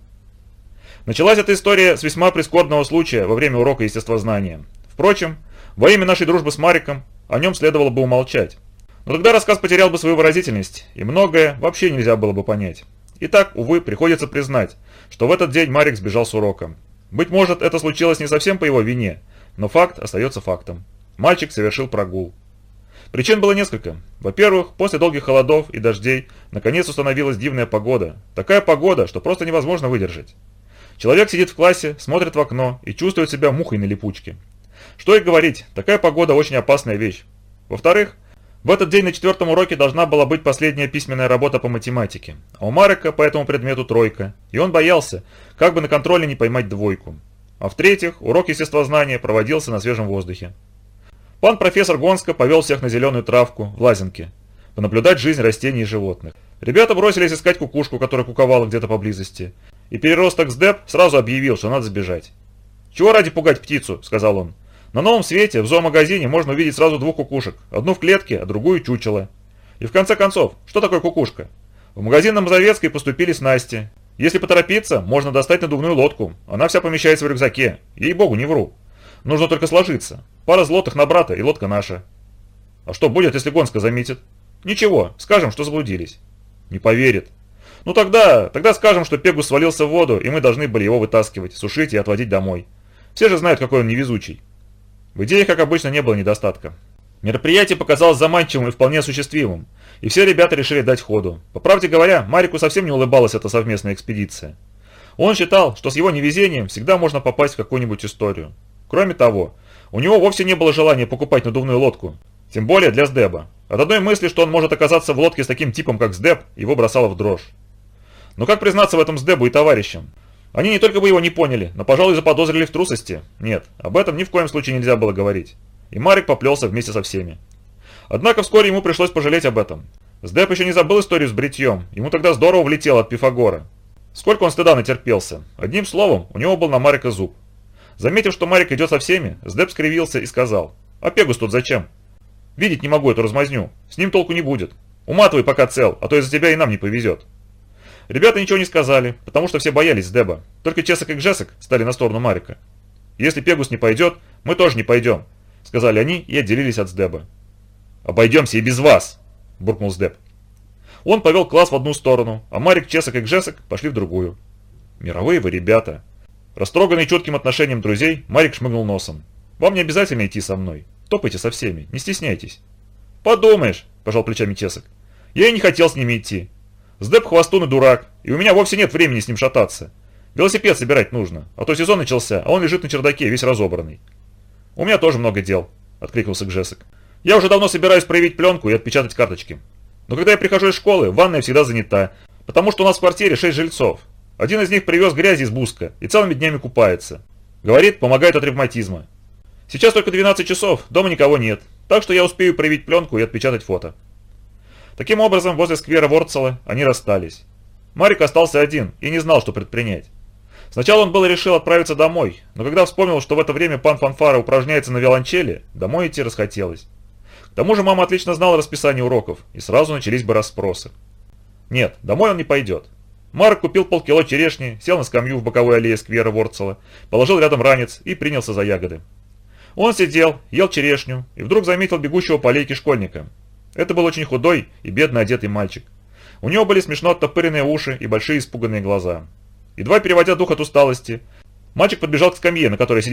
Началась эта история с весьма прискорбного случая во время урока естествознания. Впрочем, во имя нашей дружбы с Мариком о нем следовало бы умолчать. Но тогда рассказ потерял бы свою выразительность, и многое вообще нельзя было бы понять. Итак, увы, приходится признать, что в этот день Марик сбежал с урока. Быть может, это случилось не совсем по его вине, но факт остается фактом. Мальчик совершил прогул. Причин было несколько. Во-первых, после долгих холодов и дождей наконец установилась дивная погода. Такая погода, что просто невозможно выдержать. Человек сидит в классе, смотрит в окно и чувствует себя мухой на липучке. Что и говорить, такая погода очень опасная вещь. Во-вторых, в этот день на четвертом уроке должна была быть последняя письменная работа по математике, а у Марека по этому предмету тройка, и он боялся, как бы на контроле не поймать двойку. А в-третьих, урок естествознания проводился на свежем воздухе. Пан профессор Гонска повел всех на зеленую травку в Лазинке, понаблюдать жизнь растений и животных. Ребята бросились искать кукушку, которая куковала где-то поблизости, и переросток Сдеп сразу объявил, что надо сбежать. «Чего ради пугать птицу?» – сказал он. На новом свете в зоомагазине можно увидеть сразу двух кукушек. Одну в клетке, а другую чучело. И в конце концов, что такое кукушка? В магазин на Мазовецкой поступили снасти. Если поторопиться, можно достать надувную лодку. Она вся помещается в рюкзаке. Ей-богу, не вру. Нужно только сложиться. Пара злотых на брата и лодка наша. А что будет, если Гонска заметит? Ничего, скажем, что заблудились. Не поверит. Ну тогда, тогда скажем, что Пегус свалился в воду, и мы должны были его вытаскивать, сушить и отводить домой. Все же знают, какой он невезучий. В идее, как обычно, не было недостатка. Мероприятие показалось заманчивым и вполне осуществимым, и все ребята решили дать ходу. По правде говоря, Марику совсем не улыбалась эта совместная экспедиция. Он считал, что с его невезением всегда можно попасть в какую-нибудь историю. Кроме того, у него вовсе не было желания покупать надувную лодку, тем более для Сдеба. От одной мысли, что он может оказаться в лодке с таким типом, как Сдеб, его бросало в дрожь. Но как признаться в этом Сдебу и товарищам? Они не только бы его не поняли, но, пожалуй, заподозрили в трусости. Нет, об этом ни в коем случае нельзя было говорить. И Марик поплелся вместе со всеми. Однако вскоре ему пришлось пожалеть об этом. Сдеп еще не забыл историю с бритьем, ему тогда здорово влетело от Пифагора. Сколько он стыда натерпелся. Одним словом, у него был на Марика зуб. Заметив, что Марик идет со всеми, Сдеп скривился и сказал, «А Пегус тут зачем? Видеть не могу эту размазню, с ним толку не будет. Уматывай пока цел, а то из-за тебя и нам не повезет». Ребята ничего не сказали, потому что все боялись Деба. Только Чесок и Гжесок стали на сторону Марика. «Если Пегус не пойдет, мы тоже не пойдем», — сказали они и отделились от Сдеба. «Обойдемся и без вас», — буркнул Сдеб. Он повел класс в одну сторону, а Марик, Чесок и Гжесок пошли в другую. «Мировые вы ребята». Растроганный четким отношением друзей, Марик шмыгнул носом. «Вам не обязательно идти со мной. Топайте со всеми, не стесняйтесь». «Подумаешь», – пожал плечами Чесок. «Я и не хотел с ними идти. Сдэп хвостун и дурак, и у меня вовсе нет времени с ним шататься. Велосипед собирать нужно, а то сезон начался, а он лежит на чердаке, весь разобранный. У меня тоже много дел, откликнулся Гжесок. Я уже давно собираюсь проявить пленку и отпечатать карточки. Но когда я прихожу из школы, ванная всегда занята, потому что у нас в квартире шесть жильцов. Один из них привез грязи из Буска и целыми днями купается. Говорит, помогает от ревматизма. Сейчас только 12 часов, дома никого нет, так что я успею проявить пленку и отпечатать фото. Таким образом, возле сквера Ворцела они расстались. Марик остался один и не знал, что предпринять. Сначала он было решил отправиться домой, но когда вспомнил, что в это время пан Фанфара упражняется на виолончели, домой идти расхотелось. К тому же мама отлично знала расписание уроков, и сразу начались бы расспросы. Нет, домой он не пойдет. Марк купил полкило черешни, сел на скамью в боковой аллее сквера Ворцела, положил рядом ранец и принялся за ягоды. Он сидел, ел черешню и вдруг заметил бегущего по аллейке школьника. Это был очень худой и бедно одетый мальчик. У него были смешно оттопыренные уши и большие испуганные глаза. Едва переводя дух от усталости, мальчик подбежал к скамье, на которой сидел